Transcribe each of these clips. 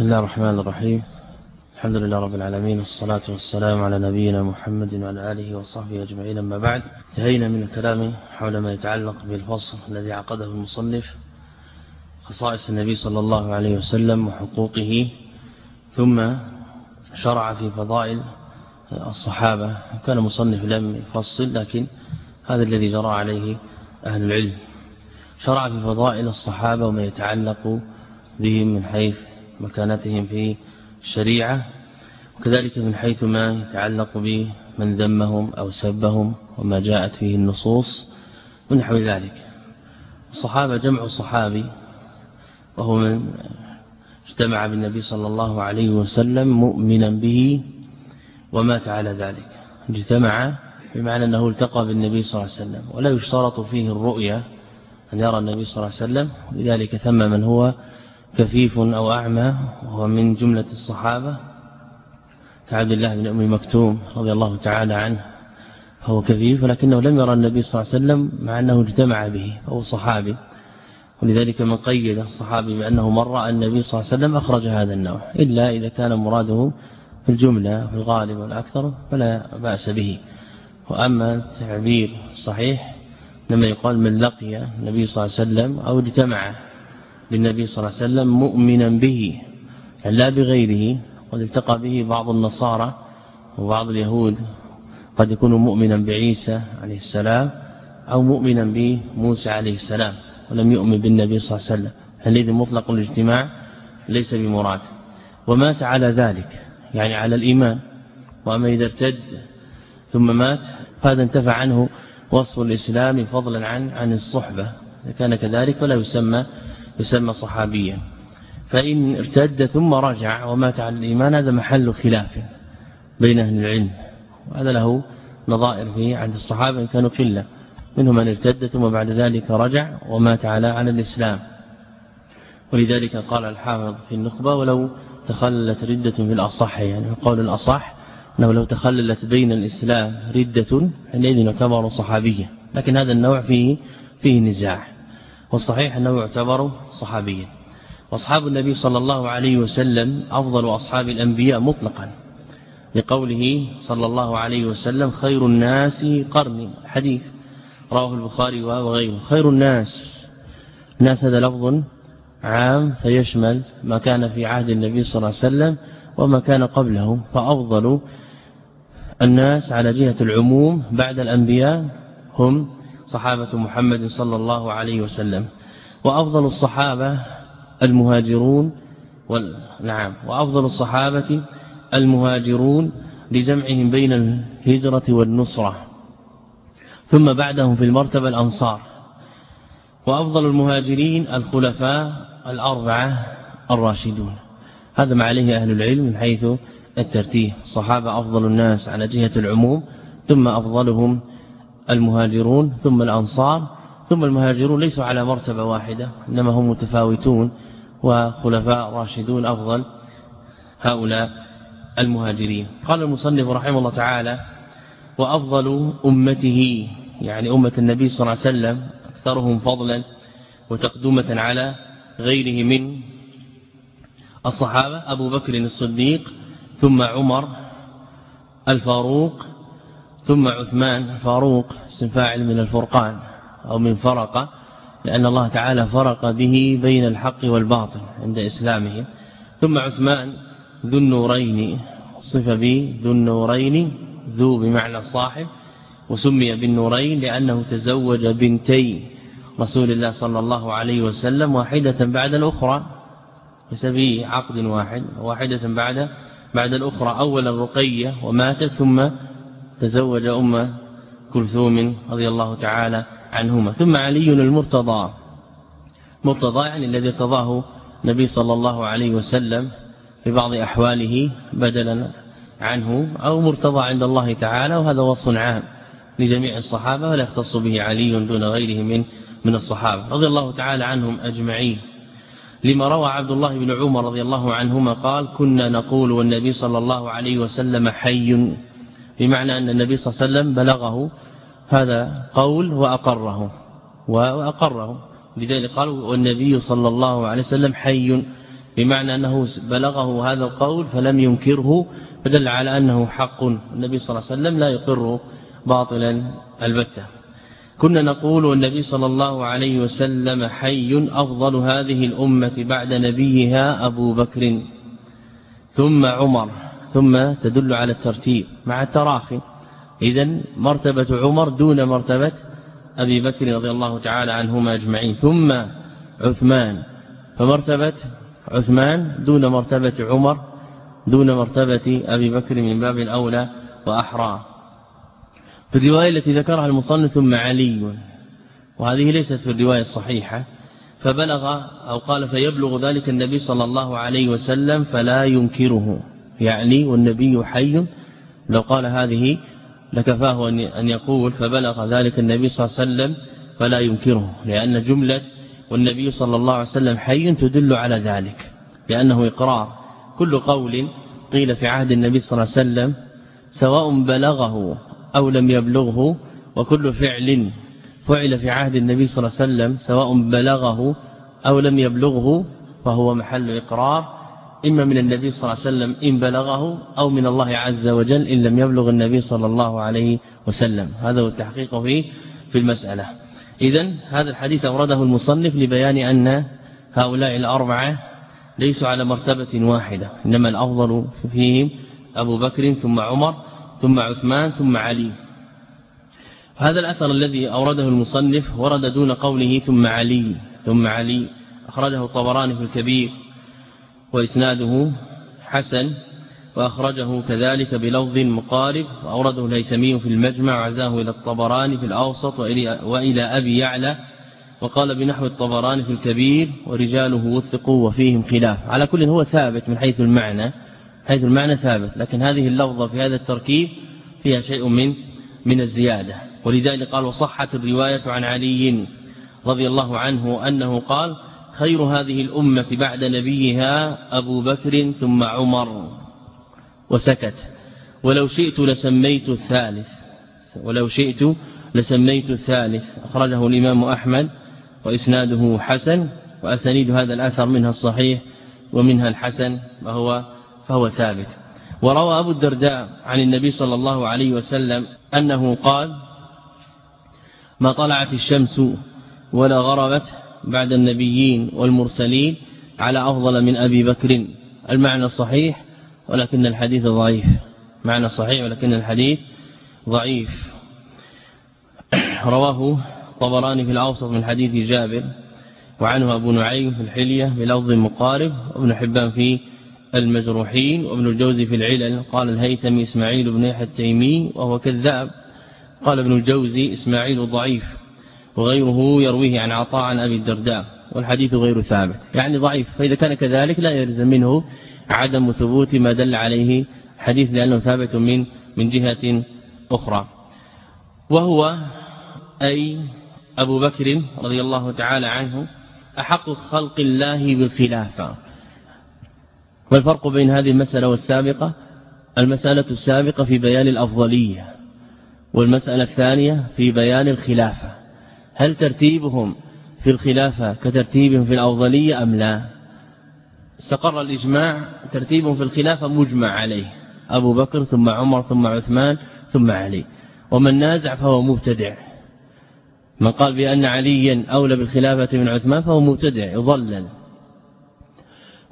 بسم الله الرحمن الرحيم. الحمد لله رب العالمين والصلاة والسلام على نبينا محمد وعلى آله وصحبه أجمعين. أما بعد انتهينا من الكلام حول ما يتعلق بالفصل الذي عقده المصنف خصائص النبي صلى الله عليه وسلم وحقوقه ثم شرع في فضائل الصحابة. كان مصنف لم يفصل لكن هذا الذي جرى عليه أهل العلم. شرع في فضائل الصحابة وما يتعلق بهم من حيث مكانتهم في الشريعة وكذلك من حيث ما يتعلق بمن ذمهم أو سبهم وما جاءت فيه النصوص ونحو ذلك. الصحابة جمع صحابي وهو من اجتمع بالنبي صلى الله عليه وسلم مؤمنا به ومات على ذلك. اجتمع بمعنى أنه التقى بالنبي صلى الله عليه وسلم ولا يشترط فيه الرؤية أن يرى النبي صلى الله عليه وسلم. لذلك ثم من هو كفيف أو أعمى وهو من جملة الصحابة كعبد الله بن أم مكتوم رضي الله تعالى عنه فهو كفيف ولكنه لم يرى النبي صلى الله عليه وسلم مع أنه اجتمع به فهو صحابي. ولذلك من قيد الصحابي بأنه مر رأى النبي صلى الله عليه وسلم أخرج هذا النوع إلا إذا كان مراده في الجملة في الغالب والأكثر فلا بأس به. وأما التعبير صحيح لما يقال من لقي النبي صلى الله عليه وسلم أو اجتمع بالنبي صلى الله عليه وسلم مؤمنا به لا بغيره قد التقى به بعض النصارى وبعض اليهود. قد يكون مؤمنا بعيسى عليه السلام أو مؤمنا بموسى عليه السلام ولم يؤمن بالنبي صلى الله عليه وسلم. الذي مطلق الاجتماع ليس بمراد. ومات على ذلك يعني على الإيمان. وأما إذا ارتد ثم مات هذا انتفع عنه وصف الإسلام فضلا عن عن الصحبة. كان كذلك فلا يسمى يسمى صحابيا. فإن ارتد ثم رجع ومات على الإيمان هذا محل خلاف بين أهل العلم. وهذا له نظائر فيه عند الصحابة كانوا قلة. منهم من ارتد ثم بعد ذلك رجع ومات على على الإسلام. ولذلك قال الحافظ في النخبة ولو تخللت ردة في الأصح. يعني قول الأصح أنه لو تخللت بين الإسلام ردة حينئذ يعتبر صحابيا لكن هذا النوع فيه فيه نزاع. والصحيح أنه يعتبر صحابيا. وأصحاب النبي صلى الله عليه وسلم أفضل أصحاب الأنبياء مطلقا. لقوله صلى الله عليه وسلم خير الناس قرني حديث رواه البخاري وغيره. خير الناس. الناس هذا لفظ عام فيشمل ما كان في عهد النبي صلى الله عليه وسلم وما كان قبله. فأفضل الناس على جهة العموم بعد الأنبياء هم صحابة محمد صلى الله عليه وسلم. وأفضل الصحابة المهاجرون وال... نعم وأفضل الصحابة المهاجرون لجمعهم بين الهجرة والنصرة. ثم بعدهم في المرتبة الأنصار. وأفضل المهاجرين الخلفاء الأربعة الراشدون. هذا ما عليه أهل العلم من حيث الترتيب. صحابة أفضل الناس على جهة العموم ثم أفضلهم المهاجرون ثم الأنصار ثم المهاجرون ليسوا على مرتبة واحدة إنما هم متفاوتون وخلفاء راشدون أفضل هؤلاء المهاجرين. قال المصنف رحمه الله تعالى وأفضل أمته يعني أمة النبي صلى الله عليه وسلم أكثرهم فضلا وتقدمة على غيره من الصحابة أبو بكر الصديق ثم عمر الفاروق ثم عثمان فاروق اسم فاعل من الفرقان أو من فرق لأن الله تعالى فرق به بين الحق والباطل عند إسلامه. ثم عثمان ذو النورين صف به ذو النورين ذو بمعنى صاحب وسمي بالنورين لأنه تزوج بنتي رسول الله صلى الله عليه وسلم واحدة بعد الأخرى بسبب عقد واحد واحدة بعد بعد الأخرى أولا رقية وماتت ثم تزوج أم كلثوم رضي الله تعالى عنهما. ثم علي المرتضى. مرتضى يعني الذي ارتضاه النبي صلى الله عليه وسلم في بعض أحواله بدلا عنه أو مرتضى عند الله تعالى وهذا وصف عام لجميع الصحابة ولا يختص به علي دون غيره من من الصحابة. رضي الله تعالى عنهم أجمعين. لما روى عبد الله بن عمر رضي الله عنهما قال كنا نقول والنبي صلى الله عليه وسلم حي بمعنى أن النبي صلى الله عليه وسلم بلغه هذا قول وأقره وأقره. لذلك قالوا والنبي صلى الله عليه وسلم حي. بمعنى أنه بلغه هذا القول فلم ينكره فدل على أنه حق. النبي صلى الله عليه وسلم لا يقر باطلا البتة. كنا نقول والنبي صلى الله عليه وسلم حي أفضل هذه الأمة بعد نبيها أبو بكر ثم عمر. ثم تدل على الترتيب مع التراخي اذا مرتبة عمر دون مرتبة أبي بكر رضي الله تعالى عنهما أجمعين. ثم عثمان فمرتبة عثمان دون مرتبة عمر دون مرتبة أبي بكر من باب الأولى وأحرى. في الرواية التي ذكرها المصنف ثم علي وهذه ليست في الرواية الصحيحة فبلغ أو قال فيبلغ ذلك النبي صلى الله عليه وسلم فلا ينكره. يعني والنبي حي لو قال هذه لكفاه أن يقول فبلغ ذلك النبي صلى الله عليه وسلم فلا ينكره لأن جملة والنبي صلى الله عليه وسلم حي تدل على ذلك لأنه إقرار. كل قول قيل في عهد النبي صلى الله عليه وسلم سواء بلغه أو لم يبلغه وكل فعل فعل في عهد النبي صلى الله عليه وسلم سواء بلغه أو لم يبلغه فهو محل إقرار. إما من النبي صلى الله عليه وسلم إن بلغه أو من الله عز وجل إن لم يبلغ النبي صلى الله عليه وسلم. هذا هو التحقيق فيه في المسألة. إذا هذا الحديث أورده المصنف لبيان أن هؤلاء الأربعة ليسوا على مرتبة واحدة. إنما الأفضل فيهم أبو بكر ثم عمر ثم عثمان ثم علي. هذا الأثر الذي أورده المصنف ورد دون قوله ثم علي ثم علي. أخرجه الطبراني في الكبير. وإسناده حسن وأخرجه كذلك بلفظ مقارب وأورده الهيثمي في المجمع وعزاه إلى الطبراني في الأوسط وإلى أبي يعلى وقال بنحو الطبراني في الكبير ورجاله وثقوا وفيهم خلاف. على كل هو ثابت من حيث المعنى حيث المعنى ثابت لكن هذه اللفظة في هذا التركيب فيها شيء من من الزيادة. ولذلك قال وصحت الرواية عن علي رضي الله عنه أنه قال خير هذه الأمة بعد نبيها أبو بكر ثم عمر. وسكت. ولو شئت لسميت الثالث. ولو شئت لسميت الثالث. أخرجه الإمام أحمد وإسناده حسن وأسانيد هذا الأثر منها الصحيح ومنها الحسن وهو فهو ثابت. وروى أبو الدرداء عن النبي صلى الله عليه وسلم أنه قال ما طلعت الشمس ولا غربت بعد النبيين والمرسلين على أفضل من أبي بكر. المعنى صحيح ولكن الحديث ضعيف. معنى صحيح ولكن الحديث ضعيف. رواه طبراني في الأوسط من حديث جابر وعنه أبو نعيم في الحلية بلفظ مقارب وابن حبان في المجروحين وابن الجوزي في العلل. قال الهيثمي إسماعيل بن يحيى التيمي وهو كذاب. قال ابن الجوزي إسماعيل ضعيف. وغيره يرويه عن عطاء عن أبي الدرداء والحديث غير ثابت. يعني ضعيف. فإذا كان كذلك لا يلزم منه عدم ثبوت ما دل عليه حديث لأنه ثابت من من جهة أخرى. وهو أي أبو بكر رضي الله تعالى عنه أحق خلق الله بالخلافة والفرق بين هذه المسألة والسابقة المسألة السابقة في بيان الأفضلية والمسألة الثانية في بيان الخلافة. هل ترتيبهم في الخلافة كترتيبهم في الأفضلية أم لا؟ استقر الإجماع ترتيبهم في الخلافة مجمع عليه أبو بكر ثم عمر ثم عثمان ثم علي. ومن نازع فهو مبتدع. من قال بأن عليا أولى بالخلافة من عثمان فهو مبتدع يضلل.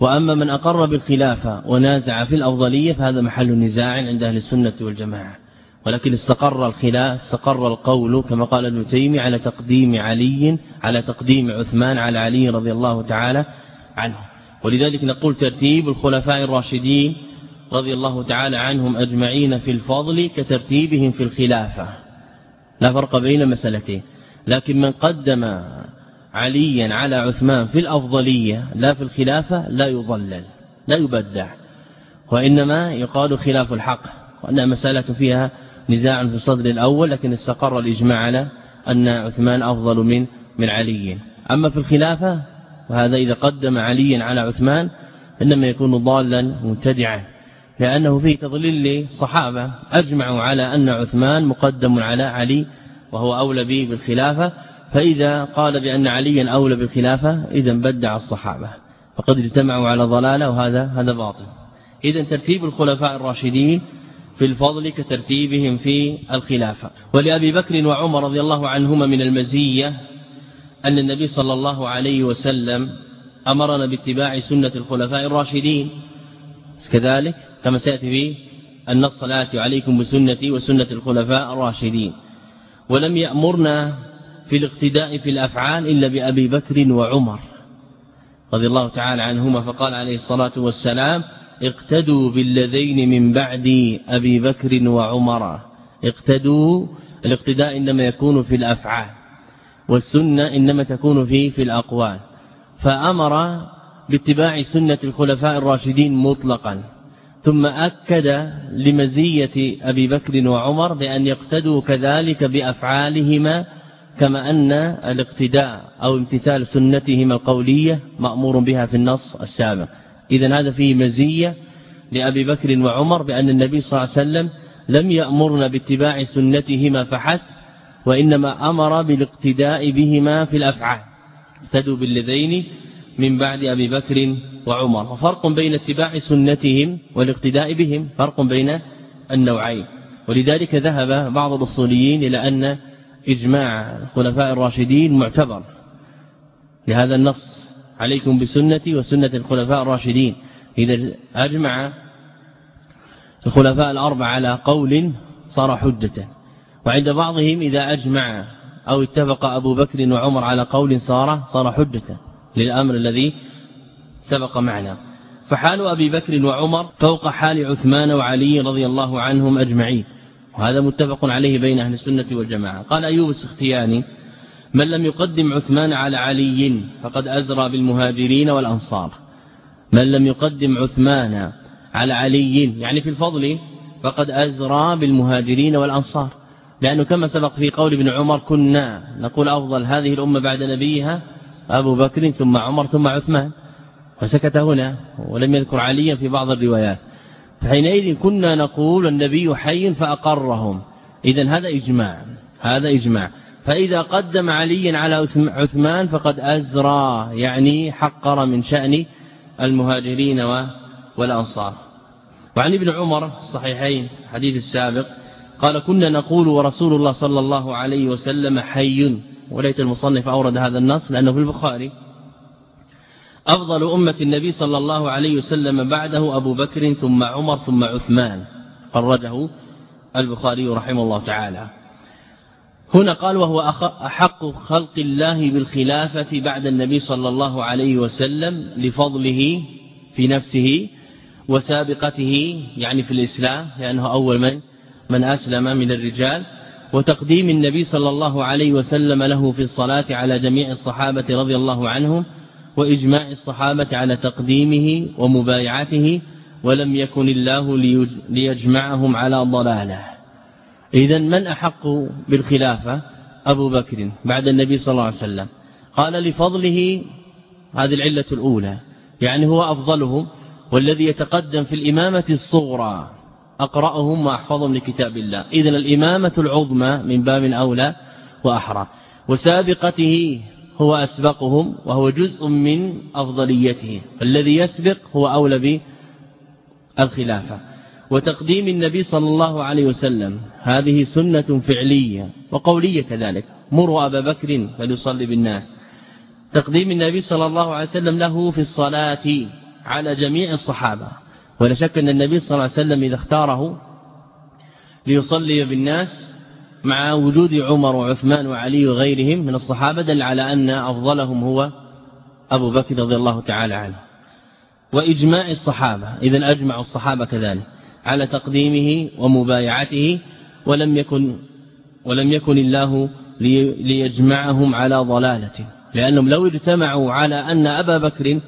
وأما من أقر بالخلافة ونازع في الأفضلية فهذا محل نزاع عند أهل السنة والجماعة. ولكن استقر الخلاف استقر القول كما قال ابن تيمية على تقديم علي على تقديم عثمان على علي رضي الله تعالى عنه. ولذلك نقول ترتيب الخلفاء الراشدين رضي الله تعالى عنهم أجمعين في الفضل كترتيبهم في الخلافة. لا فرق بين مسألتين. لكن من قدم عليا على عثمان في الأفضلية لا في الخلافة لا يضلل لا يبدع. وإنما يقال خلاف الحق وأنها مسألة فيها نزاع في الصدر الأول لكن استقر الإجماع على أن عثمان أفضل من من علي. أما في الخلافة وهذا إذا قدم عليا على عثمان إنما يكون ضالا مبتدعا لأنه فيه تضليل للصحابة. أجمعوا على أن عثمان مقدم على علي وهو أولى به بالخلافة. فإذا قال بأن عليا أولى بالخلافة إذا بدع الصحابة. فقد اجتمعوا على ضلالة وهذا هذا باطل. إذا ترتيب الخلفاء الراشدين في الفضل كترتيبهم في الخلافة. ولأبي بكر وعمر رضي الله عنهما من المزية أن النبي صلى الله عليه وسلم أمرنا باتباع سنة الخلفاء الراشدين. كذلك كما سيأتي في النص الآتي عليكم بسنتي وسنة الخلفاء الراشدين. ولم يأمرنا في الاقتداء في الأفعال إلا بأبي بكر وعمر رضي الله تعالى عنهما فقال عليه الصلاة والسلام اقتدوا بالذين من بعد أبي بكر وعمر. اقتدوا الاقتداء إنما يكون في الأفعال والسنة إنما تكون في في الأقوال. فأمر باتباع سنة الخلفاء الراشدين مطلقا. ثم أكد لمزية أبي بكر وعمر بأن يقتدوا كذلك بأفعالهما كما أن الاقتداء أو امتثال سنتهما القولية مأمور بها في النص السابق. إذا هذا فيه مزية لأبي بكر وعمر بأن النبي صلى الله عليه وسلم لم يأمرنا باتباع سنتهما فحسب وإنما أمر بالاقتداء بهما في الأفعال. اقتدوا بالذين من بعد أبي بكر وعمر. وفرق بين اتباع سنتهم والاقتداء بهم فرق بين النوعين. ولذلك ذهب بعض الأصوليين إلى أن إجماع الخلفاء الراشدين معتبر لهذا النص. عليكم بسنتي وسنة الخلفاء الراشدين. إذا أجمع الخلفاء الأربع على قول صار حجة. وعند بعضهم إذا أجمع أو اتفق أبو بكر وعمر على قول صار صار حجة للأمر الذي سبق معنا. فحال أبي بكر وعمر فوق حال عثمان وعلي رضي الله عنهم أجمعين. وهذا متفق عليه بين أهل السنة والجماعة. قال أيوب السختياني من لم يقدم عثمان على علي فقد أزرى بالمهاجرين والأنصار. من لم يقدم عثمان على علي يعني في الفضل فقد أزرى بالمهاجرين والأنصار. لأنه كما سبق في قول ابن عمر كنا نقول أفضل هذه الأمة بعد نبيها أبو بكر ثم عمر ثم عثمان. فسكت هنا ولم يذكر عليا في بعض الروايات. فحينئذ كنا نقول النبي حي فأقرهم. إذا هذا إجماع هذا إجماع. فإذا قدم عليا على عثمان فقد أزرى يعني حقر من شأن المهاجرين والأنصار. وعن ابن عمر الصحيحين حديث السابق قال كنا نقول ورسول الله صلى الله عليه وسلم حي. وليت المصنف أورد هذا النص لأنه في البخاري. أفضل أمة النبي صلى الله عليه وسلم بعده أبو بكر ثم عمر ثم عثمان. خرجه البخاري رحمه الله تعالى. هنا قال وهو أحق خلق الله بالخلافة بعد النبي صلى الله عليه وسلم لفضله في نفسه وسابقته يعني في الإسلام لأنه أول من من أسلم من الرجال وتقديم النبي صلى الله عليه وسلم له في الصلاة على جميع الصحابة رضي الله عنهم وإجماع الصحابة على تقديمه ومبايعته ولم يكن الله ليجمعهم على ضلاله. إذا من أحق بالخلافة؟ أبو بكر بعد النبي صلى الله عليه وسلم. قال لفضله هذه العلة الأولى يعني هو أفضلهم والذي يتقدم في الإمامة الصغرى. أقرأهم وأحفظهم لكتاب الله. إذن الإمامة العظمى من باب أولى وأحرى. وسابقته هو أسبقهم وهو جزء من أفضليته. الذي يسبق هو أولى بالخلافة. وتقديم النبي صلى الله عليه وسلم. هذه سنة فعلية وقولية كذلك. مروا أبا بكر فليصلي بالناس. تقديم النبي صلى الله عليه وسلم له في الصلاة على جميع الصحابة. ولا شك أن النبي صلى الله عليه وسلم إذا اختاره ليصلي بالناس مع وجود عمر وعثمان وعلي وغيرهم من الصحابة دل على أن أفضلهم هو أبو بكر رضي الله تعالى عنه. وإجماع الصحابة. إذا أجمع الصحابة كذلك. على تقديمه ومبايعته ولم يكن ولم يكن الله ليجمعهم على ضلالته. لأنهم لو اجتمعوا على أن أبا بكر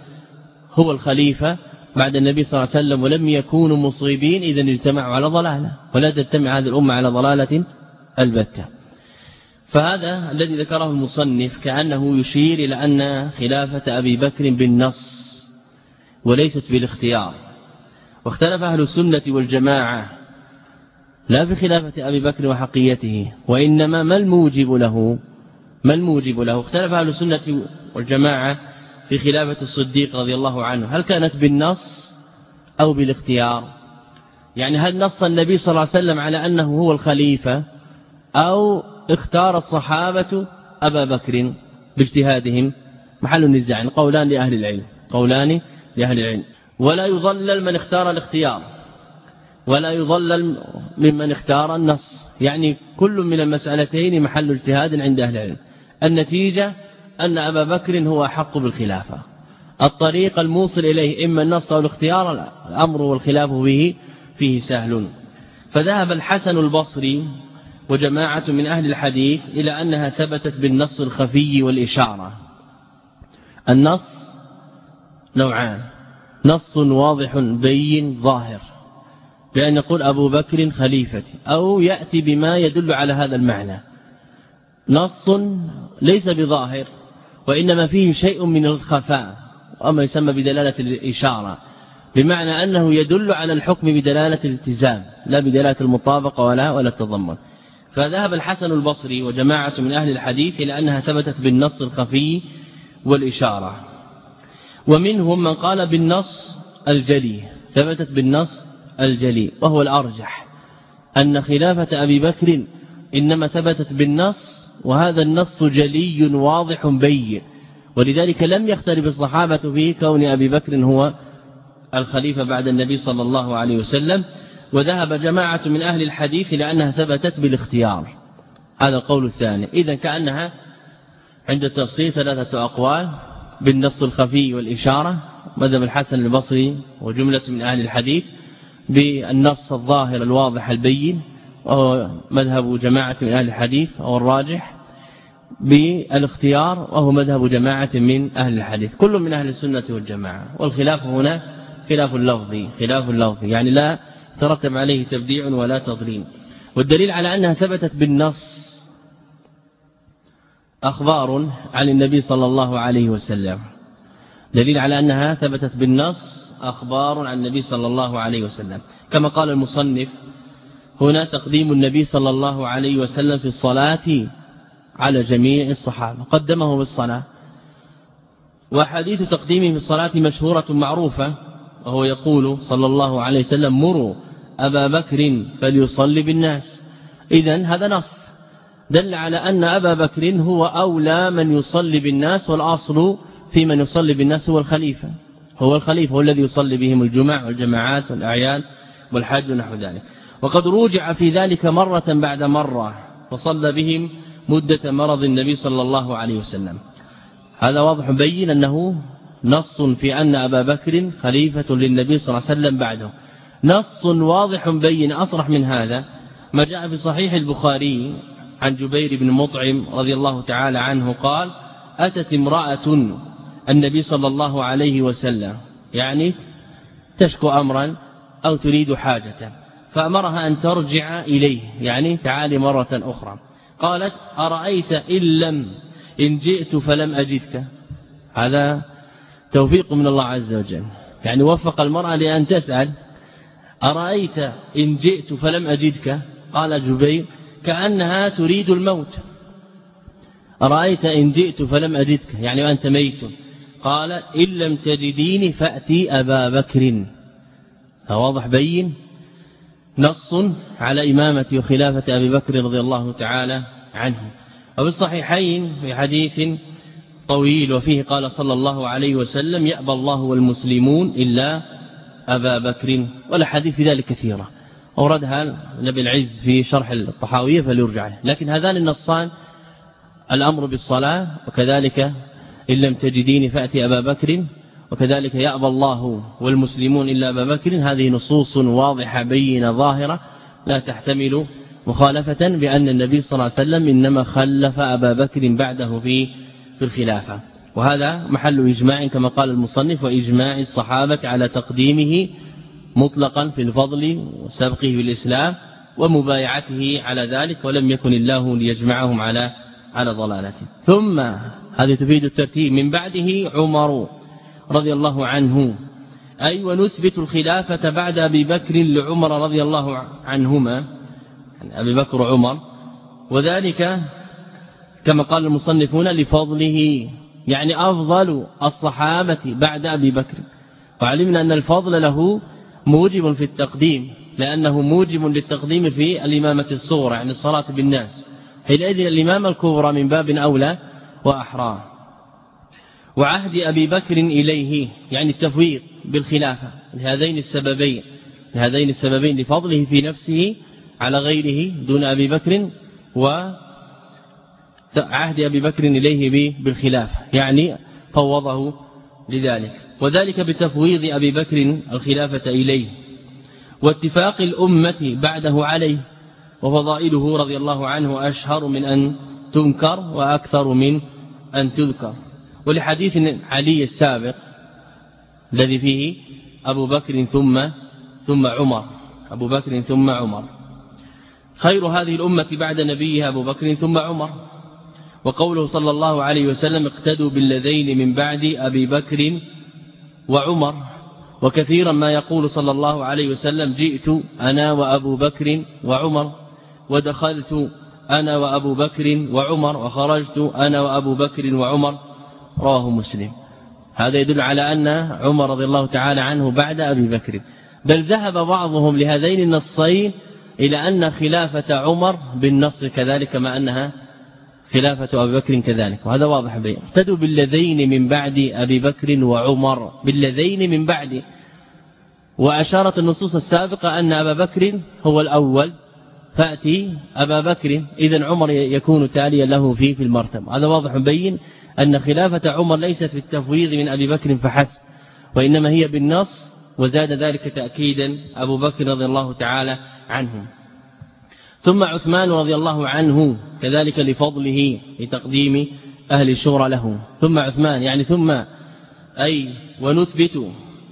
هو الخليفة بعد النبي صلى الله عليه وسلم ولم يكونوا مصيبين إذا اجتمعوا على ضلالة ولا تجتمع هذه الأمة على ضلالة البتة. فهذا الذي ذكره المصنف كأنه يشير إلى أن خلافة أبي بكر بالنص وليست بالاختيار. واختلف أهل السنة والجماعة لا في خلافة أبي بكر وحقيته وإنما ما الموجب له؟ ما الموجب له؟ اختلف أهل السنة والجماعة في خلافة الصديق رضي الله عنه. هل كانت بالنص أو بالاختيار؟ يعني هل نص النبي صلى الله عليه وسلم على أنه هو الخليفة أو اختار الصحابة أبا بكر باجتهادهم؟ محل النزاع. قولان لأهل العلم. قولان لأهل العلم. ولا يضلل من اختار الاختيار ولا يضلل ممن اختار النص. يعني كل من المسألتين محل اجتهاد عند أهل العلم. النتيجة أن أبا بكر هو أحق بالخلافة. الطريق الموصل إليه إما النص أو الاختيار الأمر والخلاف به فيه سهل. فذهب الحسن البصري وجماعة من أهل الحديث إلى أنها ثبتت بالنص الخفي والإشارة. النص نوعان. نص واضح بين ظاهر بأن يقول أبو بكر خليفتي أو يأتي بما يدل على هذا المعنى. نص ليس بظاهر وإنما فيه شيء من الخفاء وما يسمى بدلالة الإشارة بمعنى أنه يدل على الحكم بدلالة الالتزام لا بدلالة المطابقة ولا ولا التضمن. فذهب الحسن البصري وجماعة من أهل الحديث إلى أنها ثبتت بالنص الخفي والإشارة. ومنهم من قال بالنص الجلي ثبتت بالنص الجلي وهو الأرجح. أن خلافة أبي بكر إنما ثبتت بالنص وهذا النص جلي واضح بين. ولذلك لم يختلف الصحابة في كون أبي بكر هو الخليفة بعد النبي صلى الله عليه وسلم. وذهب جماعة من أهل الحديث لأنها ثبتت بالاختيار. هذا القول الثاني. إذا كأنها عند التفصيل ثلاثة أقوال. بالنص الخفي والإشارة مذهب الحسن البصري وجملة من أهل الحديث بالنص الظاهر الواضح البين وهو مذهب جماعة من أهل الحديث أو الراجح بالاختيار وهو مذهب جماعة من أهل الحديث. كل من أهل السنة والجماعة. والخلاف هنا خلاف اللفظي خلاف اللفظي يعني لا ترتب عليه تبديع ولا تضليل. والدليل على أنها ثبتت بالنص أخبار عن النبي صلى الله عليه وسلم. دليل على أنها ثبتت بالنص أخبار عن النبي صلى الله عليه وسلم. كما قال المصنف هنا تقديم النبي صلى الله عليه وسلم في الصلاة على جميع الصحابة. قدمه بالصلاة وحديث تقديمه في الصلاة مشهورة معروفة وهو يقول صلى الله عليه وسلم مروا أبا بكر فليصلي بالناس. إذا هذا نص. دل على أن أبا بكر هو أولى من يصلي بالناس والأصل في من يصلي بالناس هو الخليفة. هو الخليفة هو الذي يصلي بهم الجمع والجماعات والأعياد والحج ونحو ذلك. وقد روجع في ذلك مرة بعد مرة فصلى بهم مدة مرض النبي صلى الله عليه وسلم. هذا واضح بين أنه نص في أن أبا بكر خليفة للنبي صلى الله عليه وسلم بعده. نص واضح بين أصرح من هذا ما جاء في صحيح البخاري عن جبير بن مطعم رضي الله تعالى عنه قال أتت امرأة النبي صلى الله عليه وسلم يعني تشكو أمرا أو تريد حاجة فأمرها أن ترجع إليه يعني تعالي مرة أخرى. قالت أرأيت إن لم إن جئت فلم أجدك. هذا توفيق من الله عز وجل. يعني وفق المرأة لأن تسأل أرأيت إن جئت فلم أجدك؟ قال جبير كأنها تريد الموت. أرأيت إن جئت فلم أجدك يعني وأنت ميت. قال إن لم تجديني فأتي أبا بكر. واضح بين. نص على إمامة وخلافة أبي بكر رضي الله تعالى عنه. وفي الصحيحين في حديث طويل وفيه قال صلى الله عليه وسلم يأبى الله والمسلمون إلا أبا بكر والحديث في ذلك كثيرة. أوردها نبي العز في شرح الطحاوية فليرجع له لكن هذان النصان الأمر بالصلاة وكذلك إن لم تجديني فأتي أبا بكر وكذلك يأبى الله والمسلمون إلا أبا بكر. هذه نصوص واضحة بينة ظاهرة لا تحتمل مخالفة بأن النبي صلى الله عليه وسلم إنما خلف أبا بكر بعده في في الخلافة. وهذا محل إجماع كما قال المصنف وإجماع الصحابة على تقديمه مطلقا في الفضل وسبقه في الإسلام ومبايعته على ذلك ولم يكن الله ليجمعهم على على ضلالته. ثم هذه تفيد الترتيب. من بعده عمر رضي الله عنه. أي ونثبت الخلافة بعد أبي بكر لعمر رضي الله عنهما. يعني أبي بكر وعمر. وذلك كما قال المصنفون لفضله. يعني أفضل الصحابة بعد أبي بكر. وعلمنا أن الفضل له موجب في التقديم لأنه موجب للتقديم في الإمامة الصغرى يعني الصلاة بالناس. حينئذ الإمامة الكبرى من باب أولى وأحرى. وعهد أبي بكر إليه يعني التفويض بالخلافة لهذين السببين لهذين السببين لفضله في نفسه على غيره دون أبي بكر و عهد أبي بكر إليه بالخلافة يعني فوضه لذلك. وذلك بتفويض أبي بكر الخلافة إليه واتفاق الأمة بعده عليه وفضائله رضي الله عنه أشهر من أن تنكر وأكثر من أن تذكر. ولحديث علي السابق الذي فيه أبو بكر ثم ثم عمر أبو بكر ثم عمر. خير هذه الأمة بعد نبيها أبو بكر ثم عمر. وقوله صلى الله عليه وسلم اقتدوا بالذين من بعد أبي بكر وعمر وكثيرا ما يقول صلى الله عليه وسلم جئت أنا وأبو بكر وعمر ودخلت أنا وأبو بكر وعمر وخرجت أنا وأبو بكر وعمر رواه مسلم. هذا يدل على أن عمر رضي الله تعالى عنه بعد أبي بكر. بل ذهب بعضهم لهذين النصين إلى أن خلافة عمر بالنص كذلك ما أنها خلافة أبي بكر كذلك. وهذا واضح بين اقتدوا بالذين من بعد أبي بكر وعمر. بالذين من بعد. وأشارت النصوص السابقة أن أبا بكر هو الأول. فأتي أبا بكر. إذا عمر يكون تاليا له فيه في المرتبة. هذا واضح بين أن خلافة عمر ليست في التفويض من أبي بكر فحسب وإنما هي بالنص وزاد ذلك تأكيدا أبو بكر رضي الله تعالى عنه. ثم عثمان رضي الله عنه كذلك لفضله لتقديم أهل الشورى له. ثم عثمان يعني ثم أي ونثبت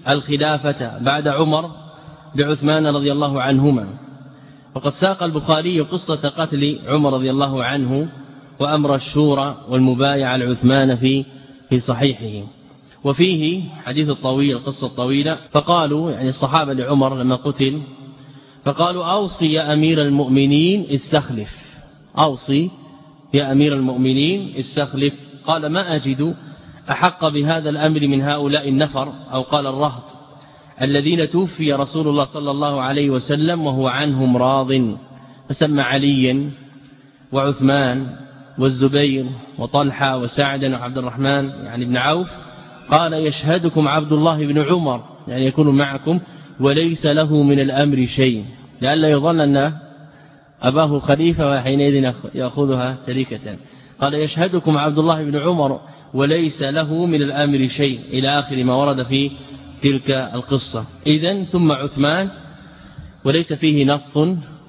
الخلافة بعد عمر بعثمان رضي الله عنهما. وقد ساق البخاري قصة قتل عمر رضي الله عنه وأمر الشورى والمبايع العثمان في في صحيحه. وفيه حديث الطويل قصة طويلة فقالوا يعني الصحابة لعمر لما قتل فقالوا أوصي يا أمير المؤمنين استخلف. أوصي يا أمير المؤمنين استخلف. قال ما أجد؟ أحق بهذا الأمر من هؤلاء النفر؟ أو قال الرهط الذين توفي رسول الله صلى الله عليه وسلم وهو عنهم راض. فسمى عليا وعثمان والزبير وطلحة وسعد وعبد الرحمن يعني ابن عوف. قال يشهدكم عبد الله بن عمر يعني يكون معكم وليس له من الأمر شيء. لئلا يظن أن أباه خليفة وحينئذ يأخذها تريكة قال يشهدكم عبد الله بن عمر وليس له من الأمر شيء. إلى آخر ما ورد في تلك القصة. إذا ثم عثمان وليس فيه نص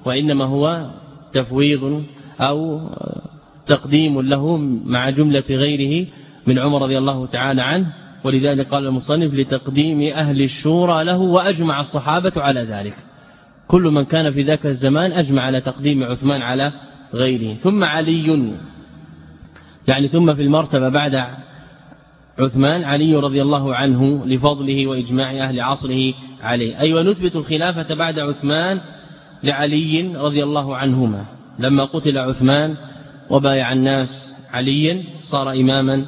وإنما هو تفويض أو تقديم له مع جملة غيره من عمر رضي الله تعالى عنه. ولذلك قال المصنف لتقديم أهل الشورى له وأجمع الصحابة على ذلك. كل من كان في ذاك الزمان أجمع على تقديم عثمان على غيره. ثم علي. يعني ثم في المرتبة بعد عثمان علي رضي الله عنه لفضله وإجماع أهل عصره عليه. أي ونثبت الخلافة بعد عثمان لعلي رضي الله عنهما. لما قتل عثمان وبايع الناس عليا صار إماما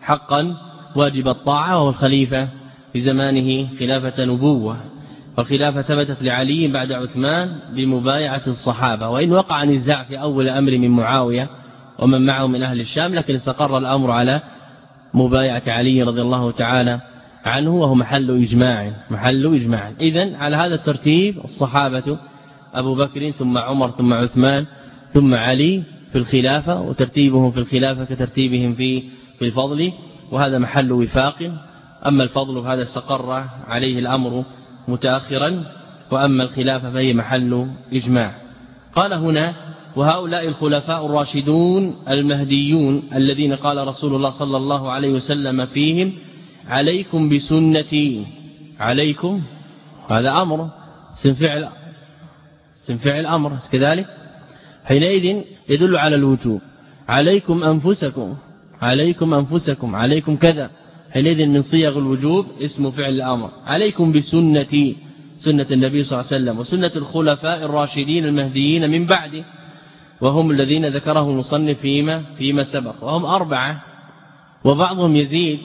حقا واجب الطاعة وهو الخليفة في زمانه خلافة نبوة. والخلافة ثبتت لعلي بعد عثمان بمبايعة الصحابة وإن وقع نزاع في أول أمر من معاوية ومن معه من أهل الشام لكن استقر الأمر على مبايعة علي رضي الله تعالى عنه وهو محل إجماع محل إجماع. إذا على هذا الترتيب الصحابة أبو بكر ثم عمر ثم عثمان ثم علي في الخلافة وترتيبهم في الخلافة كترتيبهم في في الفضل وهذا محل وفاق. أما الفضل فهذا استقر عليه الأمر متأخرا وأما الخلافة فهي محل إجماع. قال هنا وهؤلاء الخلفاء الراشدون المهديون الذين قال رسول الله صلى الله عليه وسلم فيهم عليكم بسنتي. عليكم؟ هذا أمر اسم فعل اسم فعل أمر كذلك. حينئذ يدل على الوجوب. عليكم أنفسكم. عليكم أنفسكم. عليكم كذا. حينئذ من صيغ الوجوب اسم فعل الأمر. عليكم بسنتي سنة النبي صلى الله عليه وسلم وسنة الخلفاء الراشدين المهديين من بعده وهم الذين ذكره المصنف فيما فيما سبق وهم أربعة وبعضهم يزيد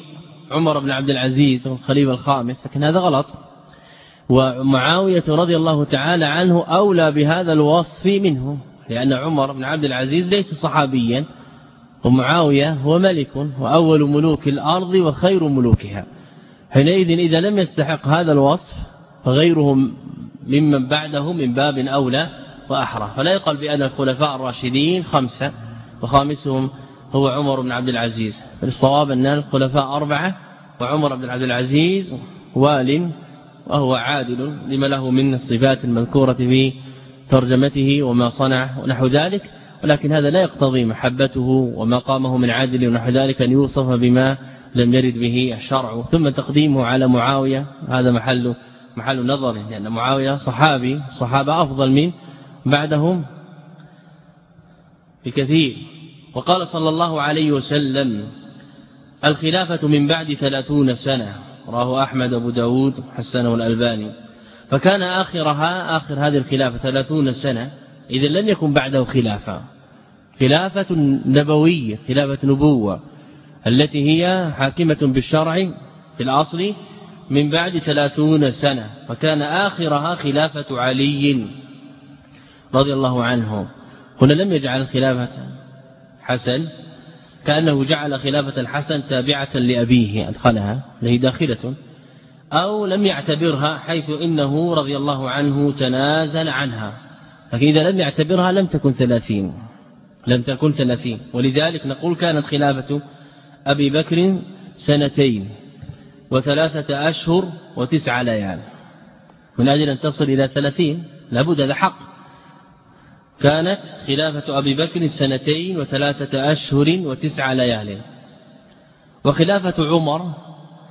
عمر بن عبد العزيز الخليفة الخامس لكن هذا غلط. ومعاوية رضي الله تعالى عنه أولى بهذا الوصف منه لأن عمر بن عبد العزيز ليس صحابيا. ومعاوية هو ملك وأول ملوك الأرض وخير ملوكها. حينئذ إذا لم يستحق هذا الوصف فغيرهم ممن بعده من باب أولى وأحرى. فلا يقال بأن الخلفاء الراشدين خمسة وخامسهم هو عمر بن عبد العزيز. الصواب أن الخلفاء أربعة وعمر بن عبد العزيز وال وهو عادل لما له من الصفات المذكورة في ترجمته وما صنع ونحو ذلك. ولكن هذا لا يقتضي محبته وما قامه من عادل ونحو ذلك أن يوصف بما لم يرد به الشرع. ثم تقديمه على معاوية هذا محل محل نظر لأن معاوية صحابي صحابة أفضل من بعدهم بكثير. وقال صلى الله عليه وسلم الخلافة من بعد ثلاثون سنة راه أحمد أبو داود حسنه الألباني. فكان آخرها آخر هذه الخلافة ثلاثون سنة إذا لم يكن بعده خلافة. خلافة نبوية خلافة نبوة التي هي حاكمة بالشرع في الأصل من بعد ثلاثون سنة فكان آخرها خلافة علي رضي الله عنه. هنا لم يجعل خلافة حسن كأنه جعل خلافة الحسن تابعة لأبيه أدخلها التي داخلة أو لم يعتبرها حيث إنه رضي الله عنه تنازل عنها. لكن إذا لم يعتبرها لم تكن ثلاثين لم تكن ثلاثين. ولذلك نقول كانت خلافة أبي بكر سنتين وثلاثة أشهر وتسع ليال. من أجل أن تصل إلى ثلاثين لابد هذا حق. كانت خلافة أبي بكر سنتين وثلاثة أشهر وتسع ليال. وخلافة عمر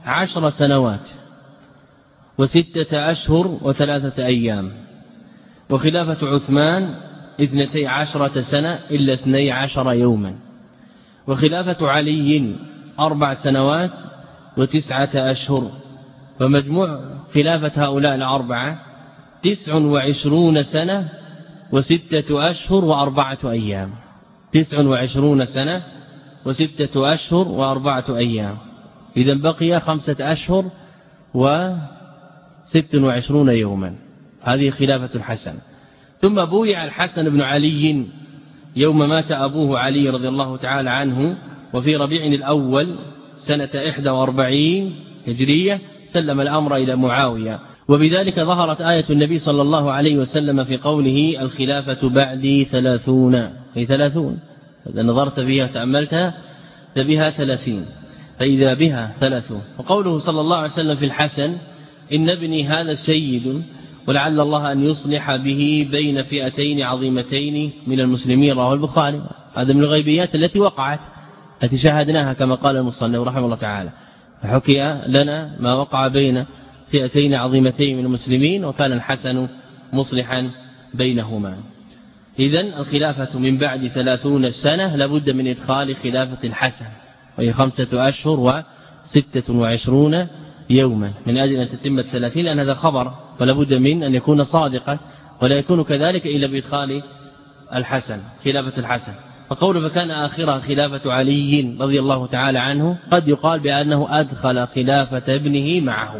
عشر سنوات وستة أشهر وثلاثة أيام. وخلافة عثمان اثنتي عشرة سنة إلا اثني عشر يوما. وخلافة علي أربع سنوات وتسعة أشهر. فمجموع خلافة هؤلاء الأربعة تسع وعشرون سنة وستة أشهر وأربعة أيام. تسع وعشرون سنة وستة أشهر وأربعة أيام. إذا بقي خمسة أشهر وست وعشرون يوما. هذه خلافة الحسن. ثم بويع الحسن بن علي يوم مات أبوه علي رضي الله تعالى عنه وفي ربيع الأول سنة 41 هجرية سلم الأمر إلى معاوية. وبذلك ظهرت آية النبي صلى الله عليه وسلم في قوله الخلافة بعدي ثلاثون أي ثلاثون. إذا نظرت فيها تأملتها فبها ثلاثين فإذا بها ثلاثون. وقوله صلى الله عليه وسلم في الحسن إن ابني هذا سيد ولعل الله أن يصلح به بين فئتين عظيمتين من المسلمين رواه البخاري. هذا من الغيبيات التي وقعت التي شاهدناها كما قال المصنف رحمه الله تعالى. فحكي لنا ما وقع بين فئتين عظيمتين من المسلمين وكان الحسن مصلحا بينهما. إذا الخلافة من بعد ثلاثون سنة لابد من إدخال خلافة الحسن وهي خمسة أشهر وستة وعشرون يوما. من أجل أن تتم الثلاثين لأن هذا خبر ولا بد من أن يكون صادقا ولا يكون كذلك إلا بإدخال الحسن خلافة الحسن. فقول فكان آخرها خلافة علي رضي الله تعالى عنه قد يقال بأنه أدخل خلافة ابنه معه.